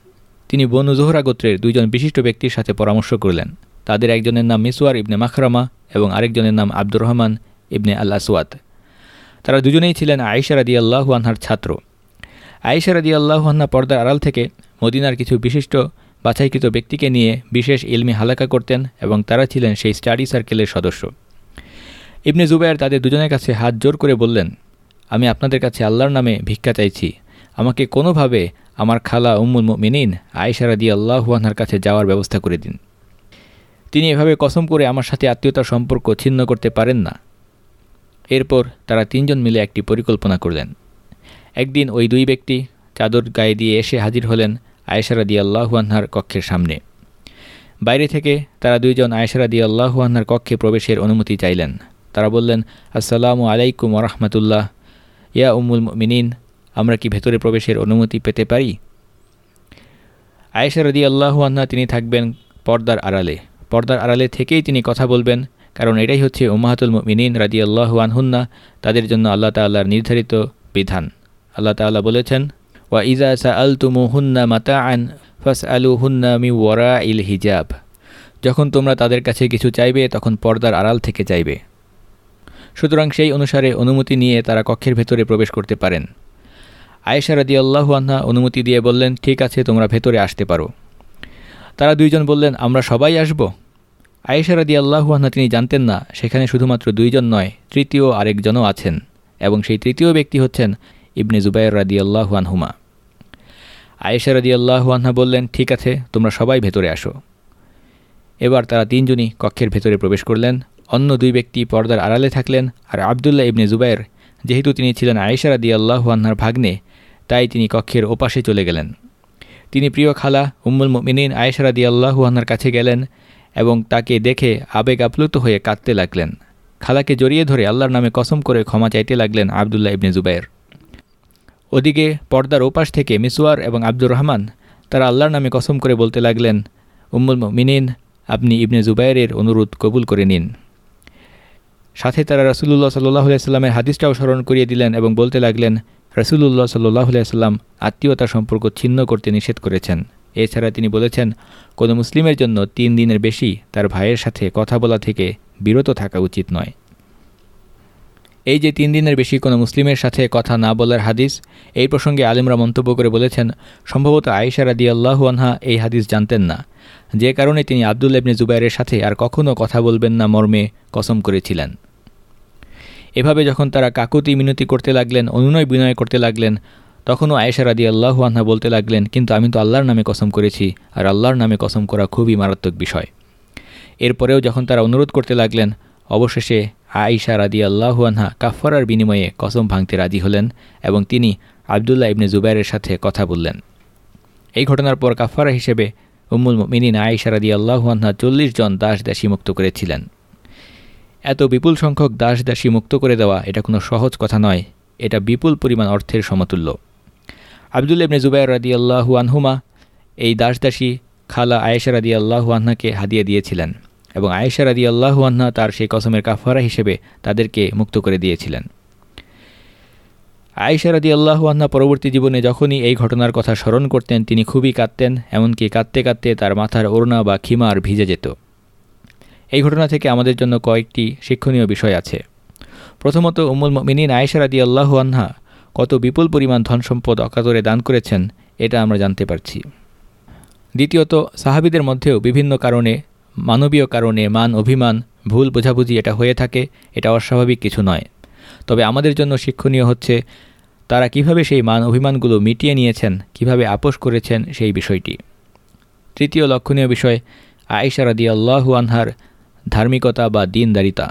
তিনি বনু জোহরা গোত্রের দুইজন বিশিষ্ট ব্যক্তির সাথে পরামর্শ করলেন। তাদের একজনের নাম মিসওয়ার ইবনে মাখরামা এবং আরেকজনের নাম আব্দুর রহমান ইবনে আল আসওয়াত তারা দুজনেই ছিলেন আয়েশা রাদি আনহার ছাত্র। আয়েশা রাদি আল্লাহু পর্দার আড়াল থেকে মদিনার কিছু বিশিষ্ট বাছাইকৃত ব্যক্তিকে নিয়ে বিশেষ ইলমি হালাকা করতেন এবং তারা ছিলেন সেই স্টাডি সার্কেলের সদস্য। ইবনে জুবাইর তাদের দুজনের কাছে হাত জোর করে বললেন, আমি আপনাদের কাছে আল্লাহর নামে ভিক্ষা চাইছি। আমাকে কোনোভাবে আমার খালা উম্মুল মিনিন আয়েশারা দিয়ে আল্লাহুয়ানহার কাছে যাওয়ার ব্যবস্থা করে দিন। তিনি এভাবে কসম করে আমার সাথে আত্মীয়তার সম্পর্ক ছিন্ন করতে পারেন না। এরপর তারা তিনজন মিলে একটি পরিকল্পনা করলেন। একদিন ওই দুই ব্যক্তি চাদর গায়ে দিয়ে এসে হাজির হলেন আয়েশারা দিয়ে আল্লাহুয়ানহার কক্ষের সামনে। বাইরে থেকে তারা দুইজন আয়েশারা দিয়ে কক্ষে প্রবেশের অনুমতি চাইলেন। তারা বললেন, আসসালামু আলাইকুম রহমতুল্লাহ। ইয়া উমুল মিনিন আমরা কি ভেতরে প্রবেশের অনুমতি পেতে পারি? আয়েশা রদি আল্লাহুয়ান্না তিনি থাকবেন পর্দার আড়ালে। পর্দার আড়ালে থেকেই তিনি কথা বলবেন, কারণ এটাই হচ্ছে উম্মাহাতুল মিনিন রাদি আল্লাহুয়ানহুন্না তাদের জন্য আল্লাহ তাল্লাহর নির্ধারিত বিধান। আল্লাহ তাল্লাহ বলেছেন, ওয়া ইজা সা আল তুমু হুন্না মাতা আন ফাস আলু হুন্না মি ওয়ারা ইল হিজাব। যখন তোমরা তাদের কাছে কিছু চাইবে, তখন পর্দার আড়াল থেকে চাইবে। সুতরাং সেই অনুসারে অনুমতি নিয়ে তারা কক্ষের ভেতরে প্রবেশ করতে পারেন। আয়েশা রাদি আল্লাহু অনুমতি দিয়ে বললেন, ঠিক আছে, তোমরা ভেতরে আসতে পারো। তারা দুইজন বললেন, আমরা সবাই আসব? আয়েশা রাদি আল্লাহু তিনি জানতেন না, সেখানে শুধুমাত্র দুইজন নয়, তৃতীয় আরেকজনও আছেন এবং সেই তৃতীয় ব্যক্তি হচ্ছেন ইবনে জুবাইর রাদি আল্লাহু আনহুমা। আয়েশা রাদি আল্লাহু বললেন, ঠিক আছে, তোমরা সবাই ভেতরে আসো। এবার তারা তিনজনই কক্ষের ভেতরে প্রবেশ করলেন। অন্য দুই ব্যক্তি পর্দার আড়ালে থাকলেন আর আবদুল্লাহ ইবনে জুবাইর, যেহেতু তিনি ছিলেন আয়েশা রাদি আল্লাহু আনহার ভাগ্নে তাই তিনি কক্ষের ওপাশে চলে গেলেন। তিনি প্রিয় খালা উম্মুল মিনিন আয়েশা রাদি আল্লাহু আনহার কাছে গেলেন এবং তাকে দেখে আবেগ আপ্লুত হয়ে কাঁদতে লাগলেন। খালাকে জড়িয়ে ধরে আল্লাহর নামে কসম করে ক্ষমা চাইতে লাগলেন আবদুল্লাহ ইবনে জুবাইর। ওদিকে পর্দার ওপাশ থেকে মিসওয়ার এবং আব্দুর রহমান তারা আল্লাহর নামে কসম করে বলতে লাগলেন, উম্মুল মিনিন আপনি ইবনে জুবাইরের অনুরোধ কবুল করে নিন। সাথে তারা রাসুলুল্লাহ সাল্লাহ সাল্লামের হাদিসটাও স্মরণ করিয়ে দিলেন এবং বলতে লাগলেন রাসুলুল্লাহ সাল্লাহ সাল্লাম আত্মীয়তার সম্পর্ক ছিন্ন করতে নিষেধ করেছেন। এছাড়া তিনি বলেছেন, কোনো মুসলিমের জন্য তিন দিনের বেশি তার ভাইয়ের সাথে কথা বলা থেকে বিরত থাকা উচিত নয়। এই যে তিন দিনের বেশি কোনো মুসলিমের সাথে কথা না বলার হাদিস, এই প্রসঙ্গে আলিমরা মন্তব্য করে বলেছেন, সম্ভবত আয়েশা রাদি আল্লাহু আনহা এই হাদিস জানতেন না। যে কারণে তিনি আবদুল ইবনে জুবাইরের সাথে আর কখনও কথা বলবেন না মর্মে কসম করেছিলেন। এভাবে যখন তারা কাকুতি মিনতি করতে লাগলেন, অনুনয় বিনয় করতে লাগলেন, তখনও আয়েশা রাদি আল্লাহু আনহা বলতে লাগলেন, কিন্তু আমি তো আল্লাহর নামে কসম করেছি, আর আল্লাহর নামে কসম করা খুবই মারাত্মক বিষয়। এরপরেও যখন তারা অনুরোধ করতে লাগলেন, অবশেষে আয়েশা রাদি আল্লাহু আনহা কাফারার বিনিময়ে কসম ভাঙতে রাজি হলেন এবং তিনি আবদুল্লাহ ইবনে জুবাইরের সাথে কথা বললেন। এই ঘটনার পর কাফারা হিসেবে উম্মুল মিনিন আয়েশা রাদি আল্লাহু আনহা চল্লিশ জন দাস দাসী মুক্ত করেছিলেন। এত বিপুল সংখ্যক দাস দাসী মুক্ত করে দেওয়া এটা কোনো সহজ কথা নয়। এটা বিপুল পরিমাণ অর্থের সমতুল্য। আবদুল ইবনে জুবাইর রাদি আল্লাহু আনহুমা এই দাস দাসী খালা আয়েশা রাদি আল্লাহু আনহাকে হাদিয়ে দিয়েছিলেন এবং আয়েশা রাদি আল্লাহু আনহা তার সেই কসমের কাফারা হিসেবে তাদেরকে মুক্ত করে দিয়েছিলেন। আয়েশা রাদি আল্লাহু আহ্না পরবর্তী জীবনে যখনই এই ঘটনার কথা স্মরণ করতেন, তিনি খুবই কাঁদতেন, এমনকি কাঁদতে কাঁদতে তার মাথার ওড়না বা খিমার ভিজে যেত। এই ঘটনা থেকে আমাদের জন্য কয়েকটি শিক্ষণীয় বিষয় আছে। প্রথমত উমুল মিনিন আয়েশা রাদি আল্লাহু আনহা কত বিপুল পরিমাণ ধন সম্পদ অকাতরে দান করেছেন, এটা আমরা জানতে পারছি। দ্বিতীয়ত, সাহাবিদের মধ্যেও বিভিন্ন কারণে, মানবীয় কারণে মান, অভিমান, ভুল বোঝাবুঝি এটা হয়ে থাকে, এটা অস্বাভাবিক কিছু নয়। তবে আমাদের জন্য শিক্ষণীয় হচ্ছে, তারা কীভাবে সেই মান, অভিমানগুলো মিটিয়ে নিয়েছেন, কীভাবে আপোষ করেছেন সেই বিষয়টি। তৃতীয় লক্ষণীয় বিষয়, আয়েশা রাদি আল্লাহু আনহার ধার্মিকতা বা দিনদারিতা।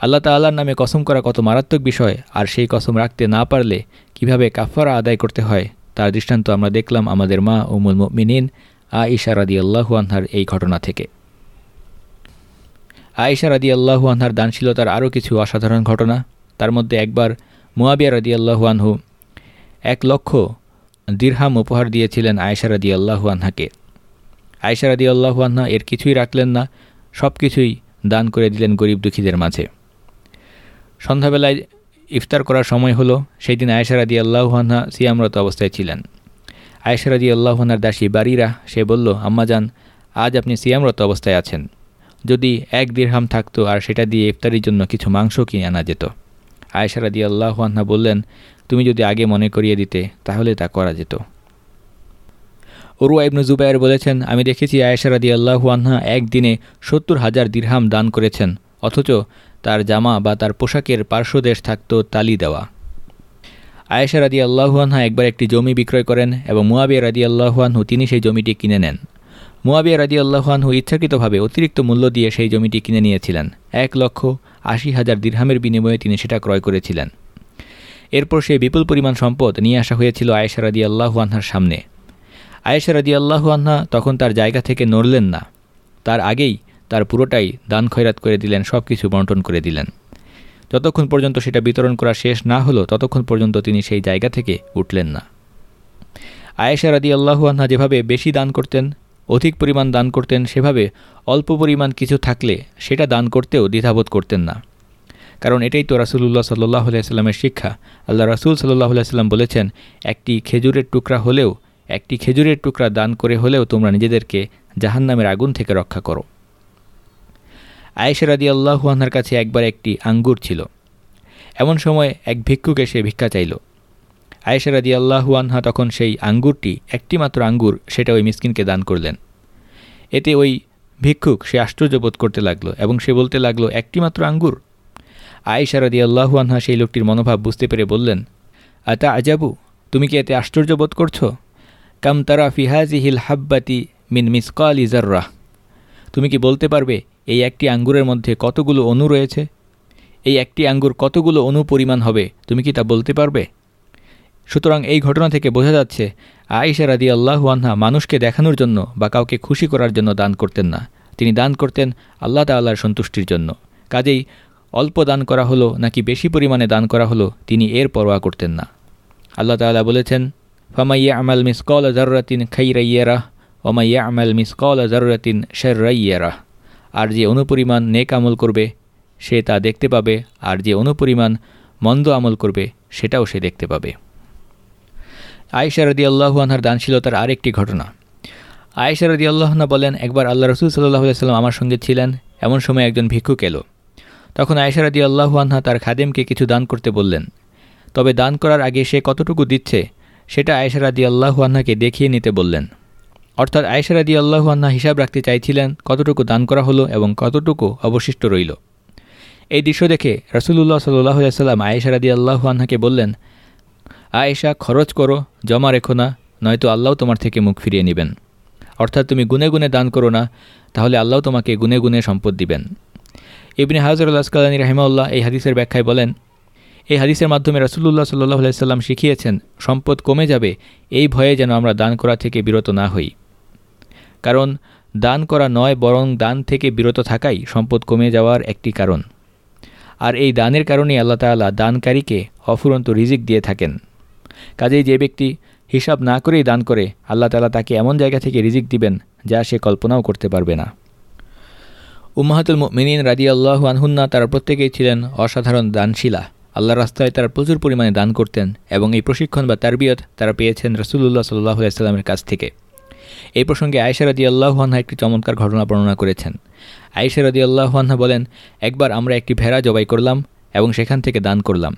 আল্লাহ তাল্লাহর নামে কসম করা কত মারাত্মক বিষয়, আর সেই কসম রাখতে না পারলে কীভাবে কাফারা আদায় করতে হয়, তার দৃষ্টান্ত আমরা দেখলাম আমাদের মা উমুল মিনিন আয়েশা রাদি আল্লাহু আনহার এই ঘটনা থেকে। আয়েশা রাদি আল্লাহু আনহার দানশীলতার আরও কিছু অসাধারণ ঘটনা, তার মধ্যে একবার মুয়াবিয়া রাদি আল্লাহু আনহু এক লক্ষ দীর্হাম উপহার দিয়েছিলেন আয়েশা রাদি আল্লাহু আনহাকে। আয়েশা রাদি আল্লাহু আনহা এর কিছুই রাখলেন না সব কিছুই দান করে দিলেন গরিব দুঃখীদের মাঝে। সন্ধ্যাবেলায় ইফতার করার সময় হলো সেই দিন আয়েশা রাদি আল্লাহান্না সিয়ামরত অবস্থায় ছিলেন। আয়েশা রাদি আল্লাহান্নার দাসী বাড়িরা সে বলল আম্মাজান আজ আপনি সিয়ামরত অবস্থায় আছেন। যদি এক দীর্হাম থাকতো আর সেটা দিয়ে ইফতারির জন্য কিছু মাংস কিনে আনা যেত। আয়েশা রাদি আল্লাহান্না বললেন, তুমি যদি আগে মনে করিয়ে দিতে, তাহলে তা করা যেত। ওরুয়া ইবনু জুবাইর বলেছেন, আমি দেখেছি আয়েশা রাদি আল্লাহু আনহা একদিনে সত্তর হাজার দিরহাম দান করেছেন, অথচ তার জামা বা তার পোশাকের পার্শ্বদেশ থাকত তালি দেওয়া। আয়েশা রাদি আল্লাহুয়ানহা একবার একটি জমি বিক্রয় করেন এবং মুয়াবিয়া রাদি আল্লাহুয়ানহু তিনি সেই জমিটি কিনে নেন। মুয়াবিয়া রাদি আল্লাহুয়ানহু ইচ্ছাকৃতভাবে অতিরিক্ত মূল্য দিয়ে সেই জমিটি কিনে নিয়েছিলেন। এক লক্ষ আশি হাজার দীর্হামের বিনিময়ে তিনি সেটা ক্রয় করেছিলেন। এরপর সেই বিপুল পরিমাণ সম্পদ নিয়ে আসা হয়েছিল আয়েশা রাদি আল্লাহুয়ানহার সামনে। আয়েশা রাদি আল্লাহুয়ানহা তখন তার জায়গা থেকে নড়লেন না। তার আগেই তার পুরোটাই দান খয়রাত করে দিলেন সব কিছু বন্টন করে দিলেন। যতক্ষণ পর্যন্ত সেটা বিতরণ করা শেষ না হলো, ততক্ষণ পর্যন্ত তিনি সেই জায়গা থেকে উঠলেন না। আয়েশা রাদি আল্লাহুয়ানহা যেভাবে বেশি দান করতেন, অধিক পরিমাণ দান করতেন, সেভাবে অল্প পরিমাণ কিছু থাকলে সেটা দান করতেও দ্বিধাবোধ করতেন না। কারণ এটাই তো রাসুলুল্লাহ সাল্লাহ সাল্লামের শিক্ষা। আল্লাহ রাসুল সাল্লাহ সাল্লাম বলেছেন, একটি খেজুরের টুকরা হলেও একটি খেজুরের টুকরা দান করে হলেও তোমরা নিজেদেরকে জাহান্নামের আগুন থেকে রক্ষা করো। আয়েশা রাদি আল্লাহুয়ানার কাছে একবার একটি আঙ্গুর ছিল। এমন সময় এক ভিক্ষুক এসে ভিক্ষা চাইল। আয়েশা রাদি আল্লাহু আনহা তখন সেই আঙ্গুরটি একটি মাত্র আঙ্গুর, সেটা ওই মিসকিনকে দান করলেন। এতে ওই ভিক্ষুক সে আশ্চর্য বোধ করতে লাগল এবং সে বলতে লাগল একটি মাত্র আঙ্গুর? আয়েশা রাদি আল্লাহু আনহা সেই লোকটির মনোভাব বুঝতে পেরে বললেন, আতা আজাবু? তুমি কি এতে আশ্চর্য বোধ করছ? কাম তারা ফিহাজিহিল হাব্বাতি মিন মিসকাল ইজাররাহ তুমি কি বলতে পারবে, এই একটি আঙ্গুরের মধ্যে কতগুলো অণু রয়েছে? এই একটি আঙ্গুর কতগুলো অণু পরিমাণ হবে, তুমি কি তা বলতে পারবে? সুতরাং এই ঘটনা থেকে বোঝা যাচ্ছে, আয়েশা রাদি আল্লাহু আনহা মানুষকে দেখানোর জন্য বা কাউকে খুশি করার জন্য দান করতেন না। তিনি দান করতেন আল্লাহ তাল্লাহর সন্তুষ্টির জন্য। কাজেই অল্প দান করা হলো নাকি বেশি পরিমাণে দান করা হলো, তিনি এর পরোয়া করতেন না। আল্লাহ তাআলা বলেছেন ফামাইয়া আমাল মিসকল জাররাতিন খাইরাইয়েরা ওমাইয়া আমাল মিসকল জাররাতিন শেররাইয়েরা আর যে অনুপরিমাণ নেক আমল করবে, সে তা দেখতে পাবে। আর যে অনুপরিমাণ মন্দ আমল করবে, সেটাও সে দেখতে পাবে। আয়েশা রদি আনহার দানশীলতার আরেকটি ঘটনা। আয়েশা আল্লাহনা বলেন, একবার আল্লাহ রসুল সাল্লাহ সাল্লাম আমার সঙ্গে ছিলেন। এমন সময় একজন ভিক্ষুক এলো। তখন আয়েশা রদি আল্লাহু আনহা তার খাদেমকে কিছু দান করতে বললেন। তবে দান করার আগে সে কতটুকু দিচ্ছে সেটা আয়েশা রাদি আল্লাহু আনহাকে দেখিয়ে নিতে বললেন। অর্থাৎ আয়েশা আল্লাহু আনহা হিসাব রাখতে চাইছিলেন কতটুকু দান করা হলো এবং কতটুকু অবশিষ্ট রইল। এই দৃশ্য দেখে রসুল্লাহ সাল্লাহ সাল্লাম আয়েশা রাদি আল্লাহু আনহাকে বললেন, আয়েশা, খরচ করো, জমা রেখো না, নয়তো আল্লাহ তোমার থেকে মুখ ফিরিয়ে নেবেন। অর্থাৎ তুমি গুনে গুনে দান করো না, তাহলে আল্লাহ তোমাকে গুনে গুনে সম্পদ দিবেন। ইবনে হাজরুল্লাহ আসকালানী রাহিমাউল্লাহ এই হাদিসের ব্যাখ্যায় বলেন এই হাদিসের মাধ্যমে রাসুল্লাহ সাল্লাহ আলাইসাল্লাম শিখিয়েছেন, সম্পদ কমে যাবে, এই ভয়ে যেন আমরা দান করা থেকে বিরত না হই। কারণ, দান করা নয় বরং দান থেকে বিরত থাকাই সম্পদ কমে যাওয়ার একটি কারণ। আর এই দানের কারণেই আল্লাহ তাল্লাহ দানকারীকে অফুরন্ত রিজিক দিয়ে থাকেন। কাজেই যে ব্যক্তি হিসাব না করেই দান করে, আল্লাহ তালা তাকে এমন জায়গা থেকে রিজিক দিবেন যা সে কল্পনাও করতে পারবে না। উম্মাহাতুল মিনিন রাজি আল্লাহ আনহুন্না তারা প্রত্যেকেই ছিলেন অসাধারণ দানশীলা। আল্লাহ রাস্তায় তারা প্রচুর পরিমাণে দান করতেন এবং এই প্রশিক্ষণ বা তারবিয়ত তারা পেয়েছেন রসুল্লাহ সাল্লাহ আলাইস্লামের কাছ থেকে। এই প্রসঙ্গে আয়েশা রাদি আল্লাহান্না একটি চমৎকার ঘটনা বর্ণনা করেছেন। আয়েশা রাদি আল্লাহান্না বলেন, একবার আমরা একটি ভেড়া জবাই করলাম এবং সেখান থেকে দান করলাম।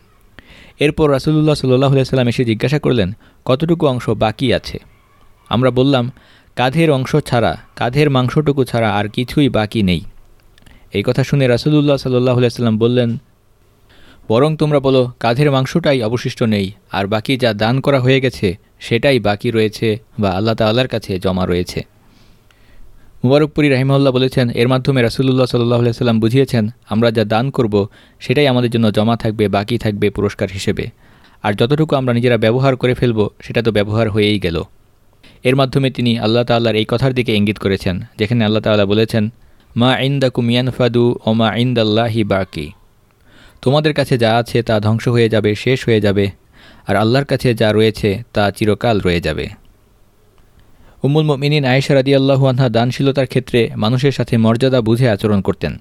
এরপর রাসুল্লাহ সাল্লাহ সাল্লাম এসে জিজ্ঞাসা করলেন, কতটুকু অংশ বাকি আছে? আমরা বললাম, কাঁধের অংশ ছাড়া, কাঁধের মাংসটুকু ছাড়া আর কিছুই বাকি নেই। এই কথা শুনে রাসুলুল্লাহ সাল্লাহ সাল্লাম বললেন বরং তোমরা বলো, কাঁধের মাংসটাই অবশিষ্ট নেই, আর বাকি যা দান করা হয়ে গেছে, সেটাই বাকি রয়েছে বা আল্লাহ তাল্লার কাছে জমা রয়েছে। মুবারকপুরি রাহিমউল্লাহ বলেছেন, এর মাধ্যমে রাসুল্লাহ সাল্লাহ সাল্লাম বুঝিয়েছেন, আমরা যা দান করব, সেটাই আমাদের জন্য জমা থাকবে, বাকি থাকবে পুরস্কার হিসেবে। আর যতটুকু আমরা নিজেরা ব্যবহার করে ফেলব, সেটা তো ব্যবহার হয়েই গেল। এর মাধ্যমে তিনি আল্লাহ তাল্লাহর এই কথার দিকে ইঙ্গিত করেছেন, যেখানে আল্লাহ তাল্লাহ বলেছেন, মা ইন্দা কুমিয়ান ফাদু ও মা ইন্দাল্লাহি বাকি। তোমাদের কাছে যা আছে তা ধ্বংস হয়ে যাবে, শেষ হয়ে যাবে, আর আল্লাহর কাছে যা রয়েছে তা চিরকাল রয়ে যাবে। উম্মুল মিনিন আয়েশা রাদি আল্লাহু আনহা দানশীলতার ক্ষেত্রে মানুষের সাথে মর্যাদা বুঝে আচরণ করতেন।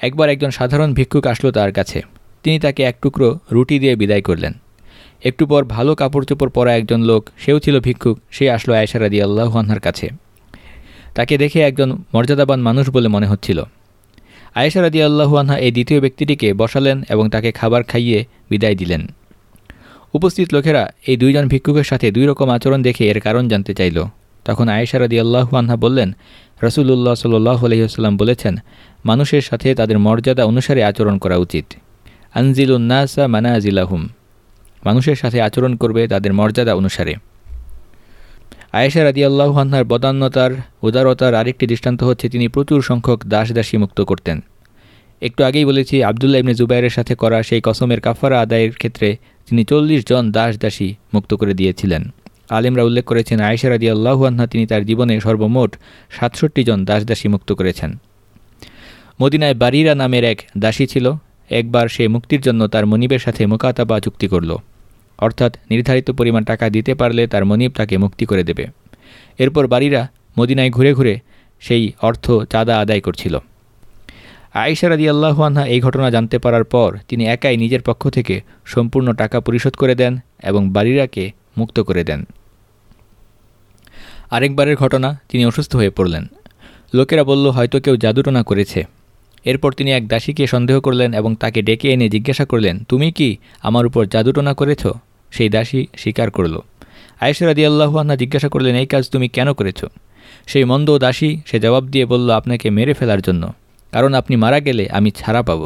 একবার একজন সাধারণ ভিক্ষুক আসলো তার কাছে। তিনি তাকে এক টুকরো রুটি দিয়ে বিদায় করলেন। একটু পর ভালো কাপড় চোপড় পরা একজন লোক, সেও ছিল ভিক্ষুক, সে আসলো আয়েশা রাদি আল্লাহু আনহার কাছে। তাকে দেখে একজন মর্যাদাবান মানুষ বলে মনে হচ্ছিল। আয়েশা আল্লাহু আনহা এই দ্বিতীয় ব্যক্তিটিকে বসালেন এবং তাকে খাবার খাইয়ে বিদায় দিলেন। উপস্থিত লোকেরা এই দুইজন ভিক্ষুকের সাথে দুই রকম আচরণ দেখে এর কারণ জানতে চাইল। তখন আয়েশা রাদি আনহা বললেন রসুল্লাহ সাল্লাহ আলহিহাস্লাম বলেছেন, মানুষের সাথে তাদের মর্যাদা অনুসারে আচরণ করা উচিত। আনজিলুন্নাসা মানাজিলাহুম। মানুষের সাথে আচরণ করবে তাদের মর্যাদা অনুসারে। আয়েশা রাদি আল্লাহান্নার বদান্যতার উদারতার আরেকটি দৃষ্টান্ত হচ্ছে তিনি প্রচুর সংখ্যক দাস দাসী মুক্ত করতেন। একটু আগেই বলেছি, আবদুল্লাহ ইবনে জুবাইরের সাথে করা সেই কসমের কাফারা আদায়ের ক্ষেত্রে তিনি চল্লিশ জন দাস দাসী মুক্ত করে দিয়েছিলেন। আলিমরা উল্লেখ করেছেন, আয়েশা রাদি আল্লাহান্না তিনি তার জীবনে সর্বমোট সাতষট্টি জন দাস দাসী মুক্ত করেছেন। মদিনায় বারিরা নামের এক দাসী ছিল। একবার সে মুক্তির জন্য তার মনিবের সাথে মোকাতাবা চুক্তি করল। অর্থাৎ নির্ধারিত পরিমাণ টাকা দিতে পারলে তার মনিব তাকে মুক্তি করে দেবে। এরপর বাড়িরা মদিনায় ঘুরে ঘুরে সেই অর্থ চাঁদা আদায় করছিল। আয়েশা রাদি আল্লাহানহা এই ঘটনা জানতে পারার পর তিনি একাই নিজের পক্ষ থেকে সম্পূর্ণ টাকা পরিশোধ করে দেন এবং বাড়িরাকে মুক্ত করে দেন। আরেকবারের ঘটনা তিনি অসুস্থ হয়ে পড়লেন। লোকেরা বলল, হয়তো কেউ জাদুটনা করেছে। এরপর তিনি এক দাসীকে সন্দেহ করলেন এবং তাকে ডেকে এনে জিজ্ঞাসা করলেন, তুমি কি আমার উপর জাদুটনা করেছ? সেই দাসী স্বীকার করল। আয়েশা রাদি আল্লাহু আনহা জিজ্ঞাসা করলেন, এই কাজ তুমি কেন করেছ? সেই মন্দ দাসী সে জবাব দিয়ে বলল, আপনাকে মেরে ফেলার জন্য, কারণ আপনি মারা গেলে আমি ছাড়া পাব।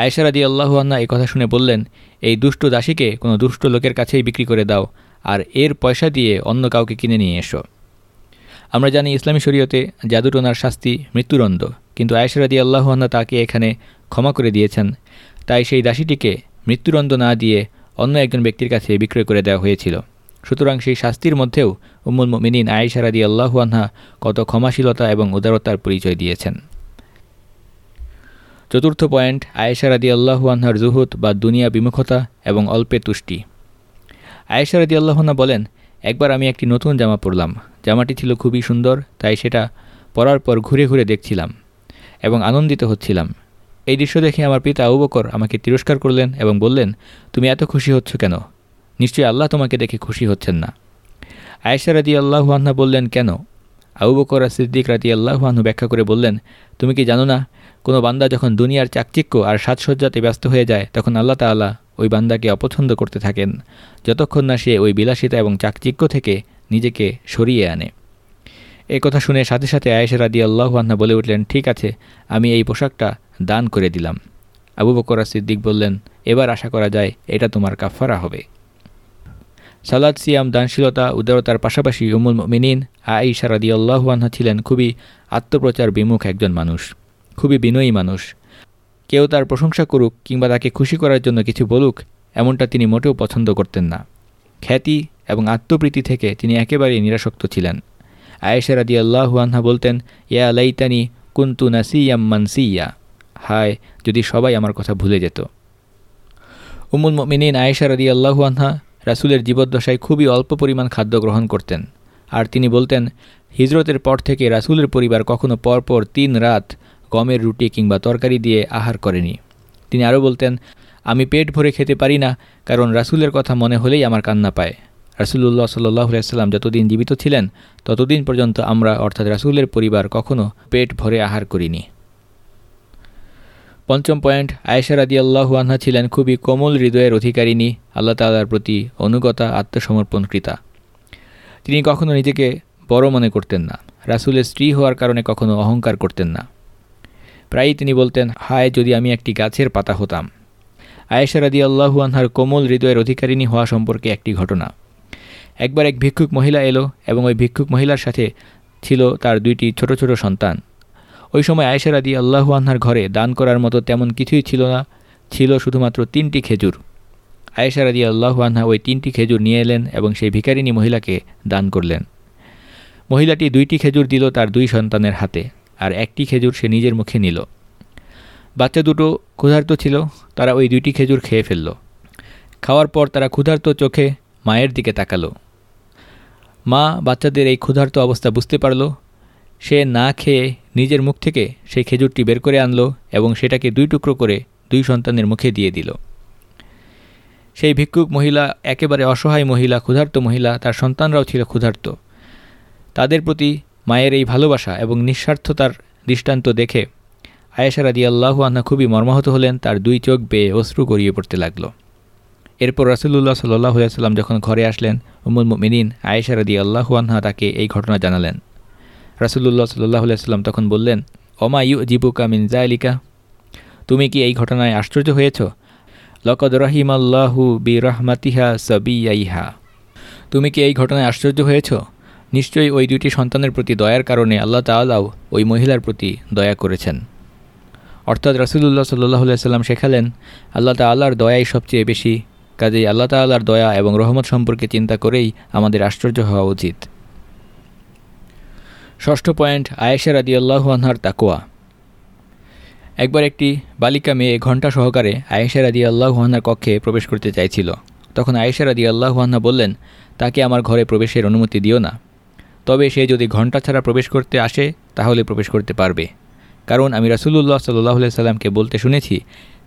আয়েশা রাদি আল্লাহু আন্না এই কথা শুনে বললেন, এই দুষ্ট দাসীকে কোনো দুষ্ট লোকের কাছেই বিক্রি করে দাও, আর এর পয়সা দিয়ে অন্য কাউকে কিনে নিয়ে এসো। আমরা জানি ইসলামী শরীয়তে জাদুটোনার শাস্তি মৃত্যুদণ্ড, কিন্তু আয়েশা রাদি আল্লাহু আন্না তাকে এখানে ক্ষমা করে দিয়েছেন। তাই সেই দাসীটিকে মৃত্যুদণ্ড না দিয়ে অন্য একজন ব্যক্তির কাছে বিক্রয় করে দেওয়া হয়েছিল। সুতরাং সেই শাস্তির মধ্যেও উম্মুল মিনিন আয়েশা রাদি আল্লাহু আনহা কত ক্ষমাশীলতা এবং উদারতার পরিচয় দিয়েছেন। চতুর্থ পয়েন্ট, আয়েশা রাদি আল্লাহু আনহার বা দুনিয়া বিমুখতা এবং অল্পে তুষ্টি। আয়েশা রাদি আল্লাহনা বলেন, একবার আমি একটি নতুন জামা পরলাম। জামাটি ছিল খুবই সুন্দর, তাই সেটা পরার পর ঘুরে ঘুরে দেখছিলাম এবং আনন্দিত হচ্ছিলাম। এই দৃশ্য দেখে আমার পিতা আবু বকর আমাকে তিরস্কার করলেন এবং বললেন, তুমি এত খুশি হচ্ছ কেন? নিশ্চয়ই আল্লাহ তোমাকে দেখে খুশি হচ্ছেন না। আয়েশা রাদি আল্লাহু আহ্না বললেন, কেন? আবু বকর সিদ্দিক রাদি আল্লাহু আহ্ন ব্যাখ্যা করে বললেন, তুমি কি জানো না, কোনো বান্দা যখন দুনিয়ার চাকচিক্য আর সাজসজ্জাতে ব্যস্ত হয়ে যায়, তখন আল্লাহ তাল্লাহ ওই বান্দাকে অপছন্দ করতে থাকেন, যতক্ষণ না সে ওই বিলাসিতা এবং চাকচিক্য থেকে নিজেকে সরিয়ে আনে। এই কথা শুনে সাথে সাথে আয়েশা রাদি আল্লাহান্না বলে উঠলেন, ঠিক আছে, আমি এই পোশাকটা দান করে দিলাম। আবু বকরা সিদ্দিক বললেন, এবার আশা করা যায় এটা তোমার কাফারা হবে। সালাদ, সিয়াম, দানশীলতা, উদারতার পাশাপাশি উমুল মিনিন আইসা রাদি আল্লাহান্না ছিলেন খুবই আত্মপ্রচার বিমুখ একজন মানুষ, খুবই বিনয়ী মানুষ। কেউ তার প্রশংসা করুক কিংবা তাকে খুশি করার জন্য কিছু বলুক, এমনটা তিনি মোটেও পছন্দ করতেন না। খ্যাতি এবং আত্মপ্রীতি থেকে তিনি একেবারেই নিরাসক্ত ছিলেন। আয়েশা রাদি আনহা বলতেন, ইয়া লাইতানি কুন্তু নাসিয়াম মানসিয়া। হায়, যদি সবাই আমার কথা ভুলে যেত। উমুল মিনিন আয়েশা রাদি আনহা রাসুলের জীবদ্দশায় খুবই অল্প পরিমাণ খাদ্য গ্রহণ করতেন। আর তিনি বলতেন, হিজরতের পর থেকে রাসুলের পরিবার কখনো পরপর তিন রাত গমের রুটি কিংবা তরকারি দিয়ে আহার করেনি। তিনি আরও বলতেন, আমি পেট ভরে খেতে পারি না, কারণ রাসুলের কথা মনে হলেই আমার কান্না পায়। রাসুল্লাহ সাল্লাহ যতদিন জীবিত ছিলেন, ততদিন পর্যন্ত আমরা, অর্থাৎ রাসুলের পরিবার কখনও পেট ভরে আহার করিনি। পঞ্চম পয়েন্ট, আয়েশা রাদি আল্লাহু ছিলেন খুবই কোমল হৃদয়ের অধিকারিণী, আল্লাহ তাল্লার প্রতি অনুগতা, আত্মসমর্পণকৃতা। তিনি কখনো নিজেকে বড় মনে করতেন না, রাসুলের স্ত্রী হওয়ার কারণে কখনো অহংকার করতেন না। প্রায়ই তিনি বলতেন, হায়, যদি আমি একটি গাছের পাতা হতাম। আয়েশা রাদি আল্লাহু আনহার কোমল হৃদয়ের অধিকারিণী হওয়া সম্পর্কে একটি ঘটনা। একবার এক ভিক্ষুক মহিলা এলো এবং ওই ভিক্ষুক মহিলার সাথে ছিল তার দুইটি ছোট ছোট সন্তান। ওই সময় আয়েশা রাদি আল্লাহু আনহার ঘরে দান করার মতো তেমন কিছুই ছিল না, ছিল শুধুমাত্র তিনটি খেজুর। আয়েশা রাদি আল্লাহু আনহা ওই তিনটি খেজুর নিয়ে এলেন এবং সেই ভিকারিনী মহিলাকে দান করলেন। মহিলাটি দুইটি খেজুর দিল তার দুই সন্তানের হাতে, আর একটি খেজুর সে নিজের মুখে নিল। বাচ্চা দুটো ক্ষুধার্ত ছিল, তারা ওই দুইটি খেজুর খেয়ে ফেলল। খাওয়ার পর তারা ক্ষুধার্ত চোখে মায়ের দিকে তাকালো। মা বাচ্চাদের এই ক্ষুধার্ত অবস্থা বুঝতে পারল। সে না খেয়ে নিজের মুখ থেকে সেই খেজুরটি বের করে আনলো এবং সেটাকে দুই টুকরো করে দুই সন্তানের মুখে দিয়ে দিল। সেই ভিক্ষুক মহিলা, একেবারে অসহায় মহিলা, ক্ষুধার্ত মহিলা, তার সন্তানরাও ছিল ক্ষুধার্ত। তাদের প্রতি মায়ের এই ভালোবাসা এবং নিঃস্বার্থতার দৃষ্টান্ত দেখে আয়েশা রাদি আল্লাহু আহ্না খুবই মর্মাহত হলেন, তার দুই চোখ বেয়ে অশ্রু গড়িয়ে পড়তে লাগল। এরপর রাসুল্লাহ সাল্লাহ সাল্লাম যখন ঘরে আসলেন উমুল মিনিন আয়েশা রাদি আল্লাহু আহ্না তাকে এই ঘটনা জানালেন। রাসুল্লাহ সাল্লাহ সাল্লাম তখন বললেন, ওমা ইউ জিবুকা মিন জায়লিকা তুমি কি এই ঘটনায় আশ্চর্য হয়েছ? লকদ রহিম আল্লাহু বি রহমাতিহা সবিয়াইহা। তুমি কি এই ঘটনায় আশ্চর্য হয়েছ? নিশ্চয়ই ওই দুইটি সন্তানের প্রতি দয়ার কারণে আল্লাহ তাল্লাহ ওই মহিলার প্রতি দয়া করেছেন। অর্থাৎ রাসুলুল্লাহ সাল্লাহ সাল্লাম শেখালেন, আল্লাহ তাল্লাহর দয়াই সবচেয়ে বেশি কাজেই আল্লাহ তাল্লাহর দয়া এবং রহমত সম্পর্কে চিন্তা করেই আমাদের আশ্চর্য হওয়া উচিত। ষষ্ঠ পয়েন্ট, আয়েশা রাদি আল্লাহ আনহার তাকোয়া একবার একটি বালিকা মেয়ে ঘণ্টা সহকারে আয়েশা রাদি আল্লাহ আনহার কক্ষে প্রবেশ করতে চাইছিল। তখন আয়েশা রাদি আল্লাহ আনহা বললেন, তাকে আমার ঘরে প্রবেশের অনুমতি দিও না। তবে সে যদি ঘণ্টা ছাড়া প্রবেশ করতে আসে, তাহলে প্রবেশ করতে পারবে। কারণ আমি রাসুলুল্লাহ সাল্লাহ সাল্লামকে বলতে শুনেছি,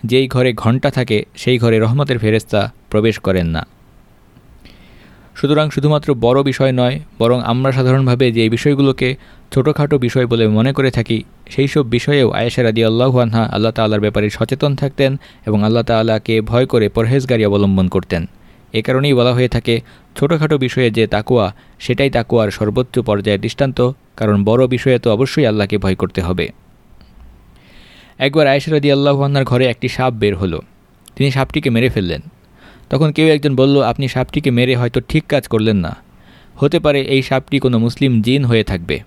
যেই ঘরে ঘণ্টা থাকে, সেই ঘরে রহমতের ফেরেস্তা প্রবেশ করেন না। সুতরাং শুধুমাত্র বড় বিষয় নয়, বরং আমরা সাধারণভাবে যে বিষয়গুলোকে ছোটোখাটো বিষয় বলে মনে করে থাকি, সেই সব বিষয়েও আয়েশা রাদি আল্লাহুয়ানহা আল্লাহ তাল্লার ব্যাপারে সচেতন থাকতেন এবং আল্লাহ তাল্লাহকে ভয় করে পরহেজগারি অবলম্বন করতেন। এ কারণেই বলা হয়ে থাকে, ছোটোখাটো বিষয়ে যে তাকুয়া সেটাই তাকুয়ার সর্বোচ্চ পর্যায়ের দৃষ্টান্ত, কারণ বড় বিষয়ে তো অবশ্যই আল্লাহকে ভয় করতে হবে। একবার আয়েশরাদি আল্লাহান্নার ঘরে একটি সাপ বের হলো। তিনি সাপটিকে মেরে ফেললেন। তখন কেউ একজন বলল, আপনি সাপটিকে মেরে হয়তো ঠিক কাজ করলেন না। হতে পারে এই সাপটি কোনো মুসলিম জিন হয়ে থাকবে।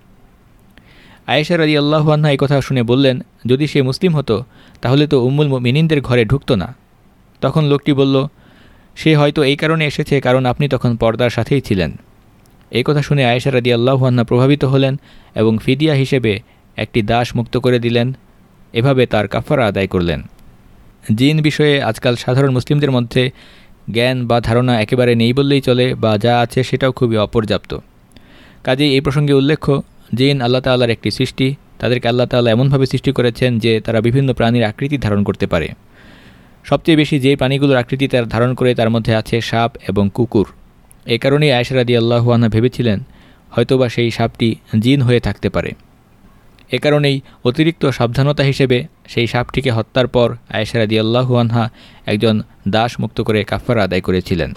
আয়েশার আলী আল্লাহান্না এই কথা শুনে বললেন, যদি সে মুসলিম হতো, তাহলে তো উম্মুল মিনিনদের ঘরে ঢুকতো না। তখন লোকটি বলল, সে হয়তো এই কারণে এসেছে, কারণ আপনি তখন পর্দার সাথেই ছিলেন। এই কথা শুনে আয়েশা রাদি আল্লাহান্না প্রভাবিত হলেন এবং ফিদিয়া হিসেবে একটি দাস মুক্ত করে দিলেন। এভাবে তার কাফারা আদায় করলেন। জিন বিষয়ে আজকাল সাধারণ মুসলিমদের মধ্যে জ্ঞান বা ধারণা একেবারে নেই বললেই চলে বা যা আছে সেটাও খুবই অপর্যাপ্ত। কাজেই এই প্রসঙ্গে উল্লেখ্য, জিন আল্লাহ তাল্লার একটি সৃষ্টি, তাদেরকে আল্লাহ তাল্লাহ এমনভাবে সৃষ্টি করেছেন যে তারা বিভিন্ন প্রাণীর আকৃতি ধারণ করতে পারে। সবচেয়ে বেশি যে প্রাণীগুলোর আকৃতি তার ধারণ করে তার মধ্যে আছে সাপ এবং কুকুর। এ কারণেই আয়সারাদি আল্লাহুয়ানা ভেবেছিলেন, হয়তোবা সেই সাপটি জিন হয়ে থাকতে পারে। এ কারণেই অতিরিক্ত সাবধানতা হিসেবে সেই সাপটিকে হত্যার পর আয়েশারাদি আল্লাহুয়ানহা একজন দাস মুক্ত করে কাফারা আদায় করেছিলেন।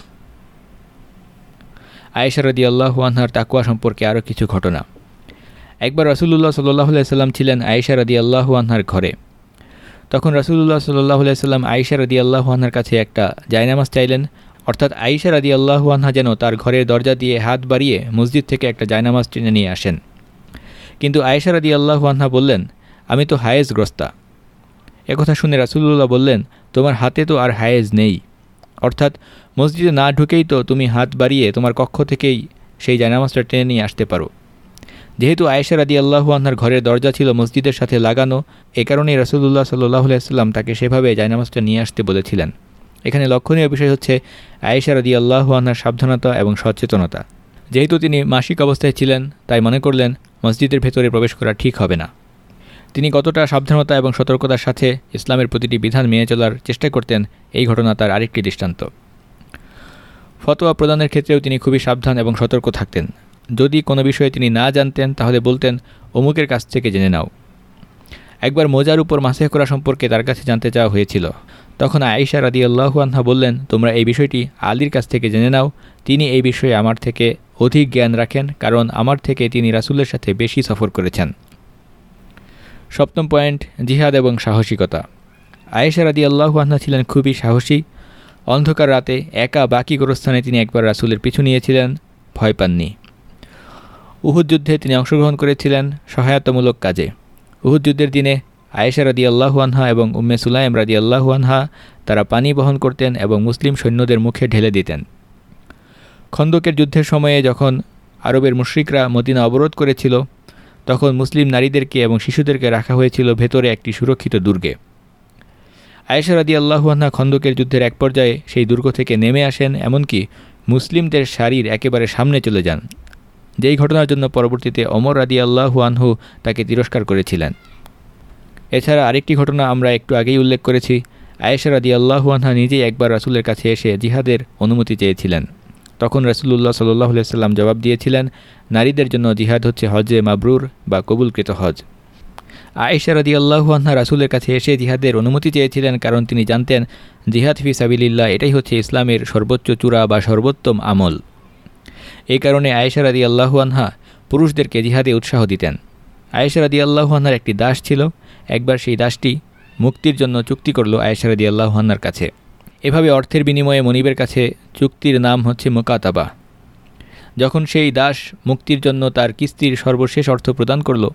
আয়েশারাদি আল্লাহুয়ানহার তাকুয়া সম্পর্কে আরও কিছু ঘটনা। একবার রসুল্লাহ সাল্লাহ সাল্লাম ছিলেন আয়েশা রদি আল্লাহুয়ানহার ঘরে। তখন রসুল্লাহ সাল্লাহ সাল্লাম আয়েশা রদি আল্লাহুয়ানহার কাছে একটা জায়নামাজ চাইলেন। অর্থাৎ আয়েশা রদি আল্লাহুয়ানহা যেন তার ঘরের দরজা দিয়ে হাত বাড়িয়ে মসজিদ থেকে একটা জায়নামাজ টেনে নিয়ে আসেন। কিন্তু আয়েশা রদি আল্লাহুয়ানহা বললেন, আমি তো হায়েজগ্রস্তা। একথা শুনে রাসুল্লাহ বললেন, তোমার হাতে তো আর হায়েজ নেই। অর্থাৎ মসজিদে না ঢুকেই তো তুমি হাত বাড়িয়ে তোমার কক্ষ থেকেই সেই জায়নামাজটা টেনে নিয়ে আসতে পারো। যেহেতু আয়েশা রাদি আল্লাহু আনহার ঘরের দরজা ছিল মসজিদের সাথে লাগানো, এ কারণেই রসুল্লাহ সাল্লাহ আলাইসাল্লাম তাকে সেভাবে জায়নামাজটা নিয়ে আসতে বলেছিলেন। এখানে লক্ষণীয় বিষয় হচ্ছে আয়েশা রাদি আল্লাহু সাবধানতা এবং সচেতনতা। যেহেতু তিনি মাসিক অবস্থায় ছিলেন, তাই মনে করলেন মসজিদের ভেতরে প্রবেশ করা ঠিক হবে না। তিনি কতটা সাবধানতা এবং সতর্কতার সাথে ইসলামের প্রতিটি বিধান মেনে চলার চেষ্টা করতেন, এই ঘটনা তার আরেকটি দৃষ্টান্ত। ফতোয়া প্রদানের ক্ষেত্রেও তিনি খুবই সাবধান এবং সতর্ক থাকতেন। যদি কোনো বিষয়ে তিনি না জানতেন, তাহলে বলতেন, অমুকের কাছ থেকে জেনে নাও। একবার মোজার উপর মাসে করা সম্পর্কে তার কাছে জানতে চাওয়া হয়েছিল। তখন আয়েশা রাদি আল্লাহু আনহা বললেন, তোমরা এই বিষয়টি আলীর কাছ থেকে জেনে নাও। তিনি এই বিষয়ে আমার থেকে অধিক জ্ঞান রাখেন, কারণ আমার থেকে তিনি রাসুলের সাথে বেশি সফর করেছেন। সপ্তম পয়েন্ট, জিহাদ এবং সাহসিকতা। আয়েশা রাদি আল্লাহু আনহা ছিলেন খুবই সাহসী। অন্ধকার রাতে একা বাকি গোরস্থানে তিনি একবার রাসুলের পিছু নিয়েছিলেন, ভয় পাননি। উহুদ যুদ্ধে তিনি অংশগ্রহণ করেছিলেন সহায়তামূলক কাজে। উহুদ যুদ্ধের দিনে আয়েশা রাদি আল্লাহুয়ানহা এবং উম্মে সুলাইম রাদি আল্লাহুয়ানহা তারা পানি বহন করতেন এবং মুসলিম সৈন্যদের মুখে ঢেলে দিতেন। খন্দকের যুদ্ধের সময়ে যখন আরবের মুশ্রিকরা মদিনা অবরোধ করেছিল, তখন মুসলিম নারীদেরকে এবং শিশুদেরকে রাখা হয়েছিল ভেতরে একটি সুরক্ষিত দুর্গে। আয়েশা রাদি আল্লাহুয়ানহা খন্দকের যুদ্ধের এক পর্যায়ে সেই দুর্গ থেকে নেমে আসেন, এমনকি মুসলিমদের শাড়ির একেবারে সামনে চলে যান। যেই ঘটনার জন্য পরবর্তীতে অমর রাদি আল্লাহু আনহু তাকে তিরস্কার করেছিলেন। এছাড়া আরেকটি ঘটনা আমরা একটু আগেই উল্লেখ করেছি। আয়েশা রাদি আল্লাহু আনহা নিজেই একবার রাসুলের কাছে এসে জিহাদের অনুমতি চেয়েছিলেন। তখন রাসুলুল্লাহ সাল্লাহ সাল্লাম জবাব দিয়েছিলেন, নারীদের জন্য জিহাদ হচ্ছে হজে মাবরুর বা কবুলকৃত হজ। আয়েশা রাদি আল্লাহু আনহা রাসুলের কাছে এসে জিহাদের অনুমতি চেয়েছিলেন কারণ তিনি জানতেন, জিহাদ ফি সাবিল্লাহ এটাই হচ্ছে ইসলামের সর্বোচ্চ চূড়া বা সর্বোত্তম আমল। এই কারণে আয়েশা রাদি আল্লাহুয়ানহা পুরুষদেরকে জিহাদে উৎসাহ দিতেন। আয়েশা রাদি আল্লাহুয়ানহার একটি দাস ছিল, একবার সেই দাসটি মুক্তির জন্য চুক্তি করল আয়েশা রাদি আল্লাহুয়ান্নার কাছে। এভাবে অর্থের বিনিময়ে মনিবের কাছে চুক্তির নাম হচ্ছে মোকাতাবা। যখন সেই দাস মুক্তির জন্য তার কিস্তির সর্বশেষ অর্থ প্রদান করল,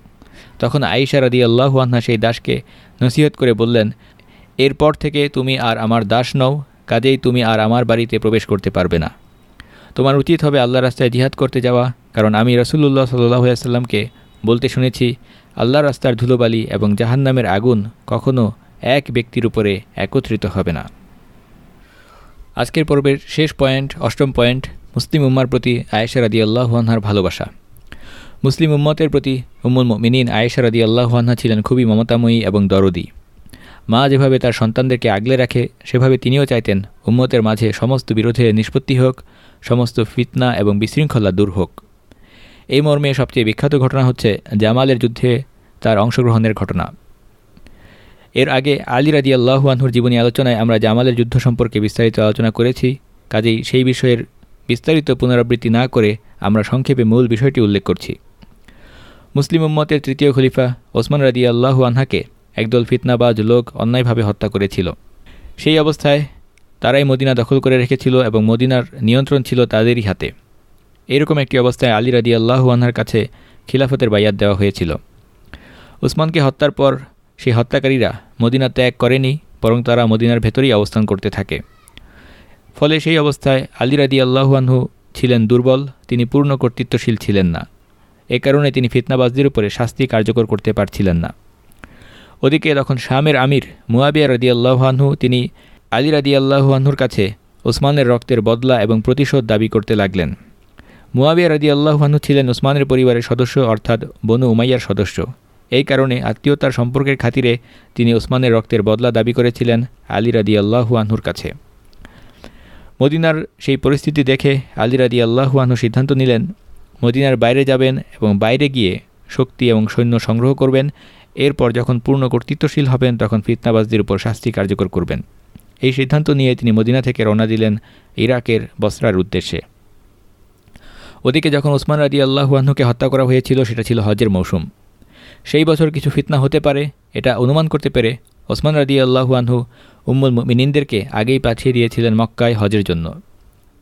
তখন আয়েশা রাদি আল্লাহুয়ান্না সেই দাসকে নসিহত করে বললেন, এরপর থেকে তুমি আর আমার দাস নও, কাজেই তুমি আর আমার বাড়িতে প্রবেশ করতে পারবে না। তোমার উচিত হবে আল্লাহ রাস্তায় জিহাদ করতে যাওয়া, কারণ আমি রসুল্লাহ সাল্লাইসাল্লামকে বলতে শুনেছি আল্লাহ রাস্তার ধুলোবালি এবং জাহান্নামের আগুন কখনও এক ব্যক্তির উপরে একত্রিত হবে না। আজকের পর্বের শেষ পয়েন্ট, অষ্টম পয়েন্ট, মুসলিম উম্মার প্রতি আয়েশা রাদি আল্লাহানহার ভালোবাসা। মুসলিম উম্মতের প্রতি উম্মুল মিনিন আয়েশা রাদি আল্লাহানহা ছিলেন খুবই মমতাময়ী এবং দরদি। মা যেভাবে তার সন্তানদেরকে আগলে রাখে, সেভাবে তিনিও চাইতেন উম্মতের মাঝে সমস্ত বিরোধের নিষ্পত্তি হোক, সমস্ত ফিতনা এবং বিশৃঙ্খলা দূর হোক। এই মর্মে সবচেয়ে বিখ্যাত ঘটনা হচ্ছে জামালের যুদ্ধে তার অংশগ্রহণের ঘটনা। এর আগে আলী রাজি আল্লাহুয়ানহুর জীবনী আলোচনায় আমরা জামালের যুদ্ধ সম্পর্কে বিস্তারিত আলোচনা করেছি। কাজেই সেই বিষয়ের বিস্তারিত পুনরাবৃত্তি না করে আমরা সংক্ষেপে মূল বিষয়টি উল্লেখ করছি। মুসলিম উম্মতের তৃতীয় খলিফা ওসমান রাদি আল্লাহু আনহাকে একদল ফিতনাবাজ লোক অন্যায়ভাবে হত্যা করেছিল। সেই অবস্থায় তারাই মদিনা দখল করে রেখেছিল এবং মদিনার নিয়ন্ত্রণ ছিল তাদেরই হাতে। এরকম একটি অবস্থায় আলী রাদি আল্লাহু আনহার কাছে খিলাফতের বাইয়াত দেওয়া হয়েছিল। উসমানকে হত্যার পর সেই হত্যাকারীরা মদিনা ত্যাগ করেনি, বরং তারা মদিনার ভেতরেই অবস্থান করতে থাকে। ফলে সেই অবস্থায় আলী রাদি আল্লাহুয়ানহু ছিলেন দুর্বল, তিনি পূর্ণ কর্তৃত্বশীল ছিলেন না। এ কারণে তিনি ফিতনাবাজদের উপরে শাস্তি কার্যকর করতে পারছিলেন না। ওদিকে তখন শামের আমির মুয়াবিয়া রদি আল্লাহানহু তিনি আলী রাদি আল্লাহুয়ানহুর কাছে ওসমানের রক্তের বদলা এবং প্রতিশোধ দাবি করতে লাগলেন। মুয়াবিয়া রদি আল্লাহানহু ছিলেন ওসমানের পরিবারের সদস্য, অর্থাৎ বনু উমাইয়ার সদস্য। এই কারণে আত্মীয়তার সম্পর্কের খাতিরে তিনি ওসমানের রক্তের বদলা দাবি করেছিলেন আলী রাদি আল্লাহু আনহুর কাছে। মদিনার সেই পরিস্থিতি দেখে আলী রাদি আল্লাহু আনহু সিদ্ধান্ত নিলেন, মদিনার বাইরে যাবেন এবং বাইরে গিয়ে শক্তি এবং সৈন্য সংগ্রহ করবেন। এরপর যখন পূর্ণ কর্তৃত্বশীল হবেন, তখন ফিতনাবাজদের উপর শাস্তি কার্যকর করবেন। এই সিদ্ধান্ত নিয়ে তিনি মদিনা থেকে রওনা দিলেন ইরাকের বসরার উদ্দেশ্যে। ওদিকে যখন ওসমান রাদি আল্লাহু আহ্নকে হত্যা করা হয়েছিল, সেটা ছিল হজের মৌসুম। সেই বছর কিছু ফিতনা হতে পারে, এটা অনুমান করতে পেরে ওসমান রাদি আল্লাহু আনহু উম্মুল মিনিনদেরকে আগেই পাঠিয়ে দিয়েছিলেন মক্কায় হজের জন্য।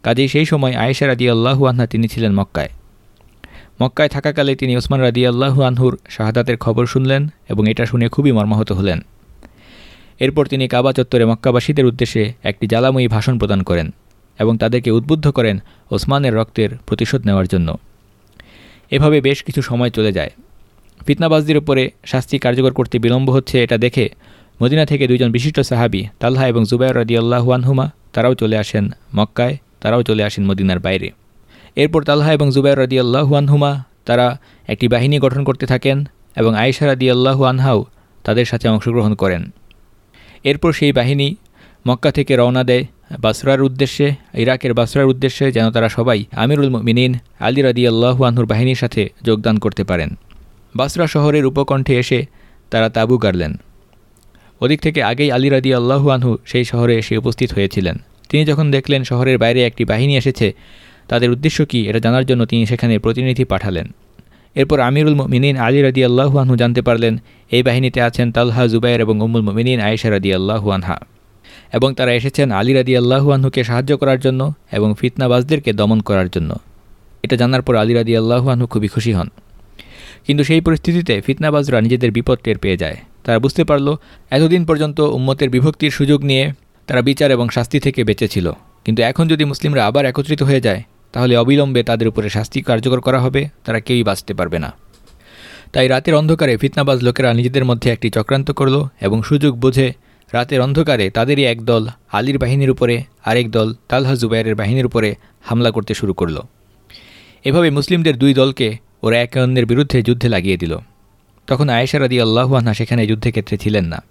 কাজেই সেই সময় আয়েশা রাদি আল্লাহু আনহা তিনি ছিলেন মক্কায়। মক্কায় থাকাকালে তিনি ওসমান রাদি আল্লাহু আনহুর শাহাদাতের খবর শুনলেন এবং এটা শুনে খুবই মর্মাহত হলেন। এরপর তিনি কাবা চত্বরে মক্কাবাসীদের উদ্দেশ্যে একটি জ্বালাময়ী ভাষণ প্রদান করেন এবং তাদেরকে উদ্বুদ্ধ করেন ওসমানের রক্তের প্রতিশোধ নেওয়ার জন্য। এভাবে বেশ কিছু সময় চলে যায়। ফিতনাবাজদের উপরে শাস্তি কার্যকর করতে বিলম্ব হচ্ছে এটা দেখে মদিনা থেকে দুইজন বিশিষ্ট সাহাবি তালহা এবং জুবাইর রদি আল্লাহুয়ানহুমা তারাও চলে আসেন মক্কায়, তারাও চলে আসেন মদিনার বাইরে। এরপর তালহা এবং জুবাইর রদি আল্লাহুয়ানহুমা তারা একটি বাহিনী গঠন করতে থাকেন এবং আয়েশা রাদি আল্লাহু আনহাও তাদের সাথে অংশগ্রহণ করেন। এরপর সেই বাহিনী মক্কা থেকে রওনা দেয় বাসরার উদ্দেশ্যে, ইরাকের বাসরার উদ্দেশ্যে যেন তারা সবাই আমিরুল মিনিন আলী রাদি আল্লাহু আনহুর বাহিনীর সাথে যোগদান করতে পারেন। বাসরা শহরের উপকণ্ঠে এসে তারা তাবু গাড়লেন। ওদিক থেকে আগেই আলী রাদি আল্লাহু আনহু সেই শহরে এসে উপস্থিত হয়েছিলেন। তিনি যখন দেখলেন শহরের বাইরে একটি বাহিনী এসেছে, তাদের উদ্দেশ্য কি এটা জানার জন্য তিনি সেখানে প্রতিনিধি পাঠালেন। এরপর আমিরুল মিনিন আলী রাদি আল্লাহু আনহু জানতে পারলেন, এই বাহিনীতে আছেন তালহা, জুবাইর এবং উমুল মিনিন আয়েশা রাদি আল্লাহু আনহা। এবং তারা এসেছেন আলী রাদি আল্লাহু আনহুকে সাহায্য করার জন্য এবং ফিতনাবাজদেরকে দমন করার জন্য। এটা জানার পর আলী রাদি আল্লাহু আনহু খুবই খুশি হন। কিন্তু সেই পরিস্থিতিতে ফিতনাবাজরা নিজেদের বিপদ টের পেয়ে যায়। তারা বুঝতে পারল, এতদিন পর্যন্ত উম্মতের বিভক্তির সুযোগ নিয়ে তারা বিচার এবং শাস্তি থেকে বেঁচেছিল কিন্তু এখন যদি মুসলিমরা আবার একত্রিত হয়ে যায়, তাহলে অবিলম্বে তাদের উপরে শাস্তি কার্যকর করা হবে, তারা কেউই বাঁচতে পারবে না। তাই রাতের অন্ধকারে ফিতনাবাজ লোকেরা নিজেদের মধ্যে একটি চক্রান্ত করল এবং সুযোগ বুঝে রাতের অন্ধকারে তাদেরই এক দল আলীর বাহিনীর উপরে, আরেক দল তালহা জুবাইরের বাহিনীর উপরে হামলা করতে শুরু করল। এভাবে মুসলিমদের দুই দলকে ওরা একে অন্যের বিরুদ্ধে যুদ্ধে লাগিয়ে দিল। তখন আয়েশা রাদি আল্লাহুয়ানহা সেখানে যুদ্ধক্ষেত্রে ছিলেন না।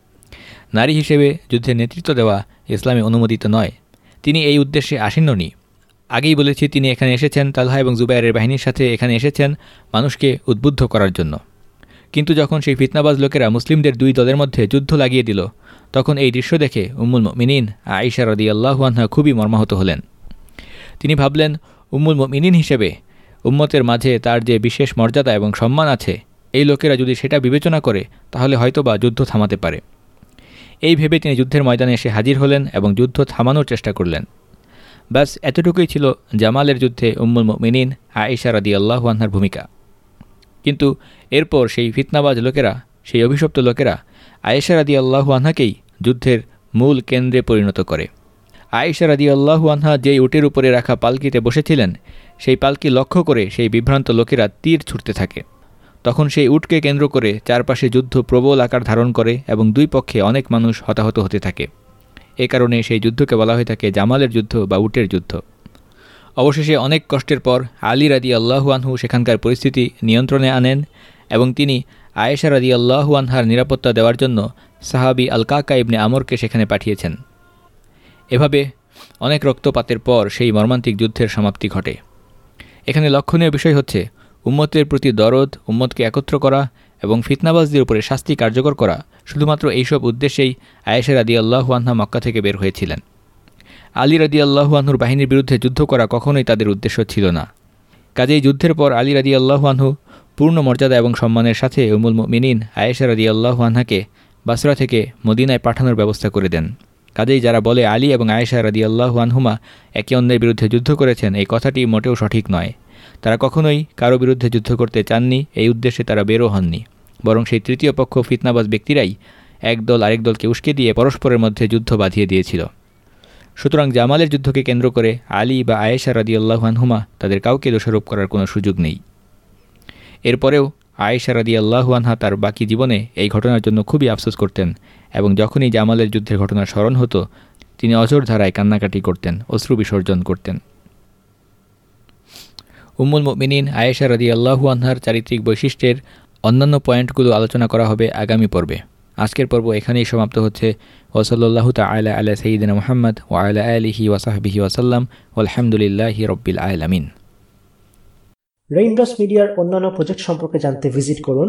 নারী হিসেবে যুদ্ধের নেতৃত্ব দেওয়া ইসলামে অনুমোদিত নয়। তিনি এই উদ্দেশ্যে আসেননি। আগেই বলেছি, তিনি এখানে এসেছেন, তালহা এবং জুবাইরের বাহিনীর সাথে এখানে এসেছেন মানুষকে উদ্বুদ্ধ করার জন্য। কিন্তু যখন সেই ফিতনাবাজ লোকেরা মুসলিমদের দুই দলের মধ্যে যুদ্ধ লাগিয়ে দিল, তখন এই দৃশ্য দেখে উম্মুল মিনিন আয়েশা রদি আল্লাহুয়ানহা খুবই মর্মাহত হলেন। তিনি ভাবলেন, উম্মুল মিনিন হিসেবে উম্মতের মাঝে তার যে বিশেষ মর্যাদা এবং সম্মান আছে, এই লোকেরা যদি সেটা বিবেচনা করে, তাহলে হয়তোবা যুদ্ধ থামাতে পারে। এই ভেবে তিনি যুদ্ধের ময়দানে এসে হাজির হলেন এবং যুদ্ধ থামানোর চেষ্টা করলেন। ব্যাস, এতটুকুই ছিল জামালের যুদ্ধে উম্মুল মিনিন আয়েশা রাদি আল্লাহুয়ানহার ভূমিকা। কিন্তু এরপর সেই ফিতনাবাজ লোকেরা, সেই অভিশপ্ত লোকেরা আয়েশা রাদি আল্লাহু আনহাকেই যুদ্ধের মূল কেন্দ্রে পরিণত করে। আয়েশা রাদি আল্লাহু আনহা যেই উটের উপরে রাখা পালকিতে বসেছিলেন সেই পালকি লক্ষ্য করে সেই বিভ্রান্ত লোকেরা তীর ছুটতে থাকে। তখন সেই উটকে কেন্দ্র করে চারপাশে যুদ্ধ প্রবল আকার ধারণ করে এবং দুই পক্ষে অনেক মানুষ হতাহত হতে থাকে। এ কারণে সেই যুদ্ধকে বলা হয়ে থাকে জামালের যুদ্ধ বা উটের যুদ্ধ। অবশেষে অনেক কষ্টের পর আলী রাদি আল্লাহু আনহু সেখানকার পরিস্থিতি নিয়ন্ত্রণে আনেন এবং তিনি আয়েশা রাদি আল্লাহু আনহার নিরাপত্তা দেওয়ার জন্য সাহাবি আল কাকা ইবনে আমরকে সেখানে পাঠিয়েছেন। এভাবে অনেক রক্তপাতের পর সেই মর্মান্তিক যুদ্ধের সমাপ্তি ঘটে। এখানে লক্ষণীয় বিষয় হচ্ছে, উম্মতের প্রতি দরদ, উম্মতকে একত্র করা এবং ফিতনাবাজদের উপরে শাস্তি কার্যকর করা শুধুমাত্র এইসব উদ্দেশ্যেই আয়েশা রাদি আল্লাহু আনহা মক্কা থেকে বের হয়েছিলেন। আলী রাদি আল্লাহুয়ানহুর বাহিনীর বিরুদ্ধে যুদ্ধ করা কখনোই তাদের উদ্দেশ্য ছিল না। কাজেই যুদ্ধের পর আলী রাদি আল্লাহুয়ানহু পূর্ণ মর্যাদা এবং সম্মানের সাথে উমুল মিনিন আয়েশা রাদি আল্লাহুয়ানহাকে বাসরা থেকে মদিনায় পাঠানোর ব্যবস্থা করে দেন। কাজেই যারা বলে আলী এবং আয়েশা রাদি আল্লাহুয়ানহুমা একে অন্যের বিরুদ্ধে যুদ্ধ করেছেন, এই কথাটি মোটেও সঠিক নয়। তারা কখনোই কারও বিরুদ্ধে যুদ্ধ করতে চাননি, এই উদ্দেশ্যে তারা বেরো হননি। বরং সেই তৃতীয় পক্ষ ফিতনাবাজ ব্যক্তিরাই একদল আরেক দলকে উস্কে দিয়ে পরস্পরের মধ্যে যুদ্ধ বাঁধিয়ে দিয়েছিল। সুতরাং জামালের যুদ্ধকে কেন্দ্র করে আলী বা আয়েশা রাদি আল্লাহানহুমা তাদের কাউকে দোষারোপ করার কোনো সুযোগ নেই। এরপরেও আয়েশা রাদি আল্লাহুয়ানহা তার বাকি জীবনে এই ঘটনার জন্য খুবই আফসোস করতেন। এবং যখনই জামালের যুদ্ধের ঘটনা স্মরণ হতো, তিনি অজর ধারায় কান্নাকাটি করতেন, অশ্রু বিসর্জন করতেন। উম্মুল মিনিন আয়েশা রাদি আল্লাহুয়ানহার চারিত্রিক বৈশিষ্ট্যের অন্যান্য পয়েন্টগুলো আলোচনা করা হবে আগামী পর্বে। আজকের পর্ব এখানেই সমাপ্ত হচ্ছে। ওসল্লাহ তালা আলা সঈদিন মোহাম্মদ ও আলা আলিহি ওয়াসাহবিহি ওয়াসাল্লাম আলহামদুলিল্লাহি রব্বিল আলমিন। রেইনড্রপস মিডিয়ার অন্যান্য প্রজেক্ট সম্পর্কে জানতে ভিজিট করুন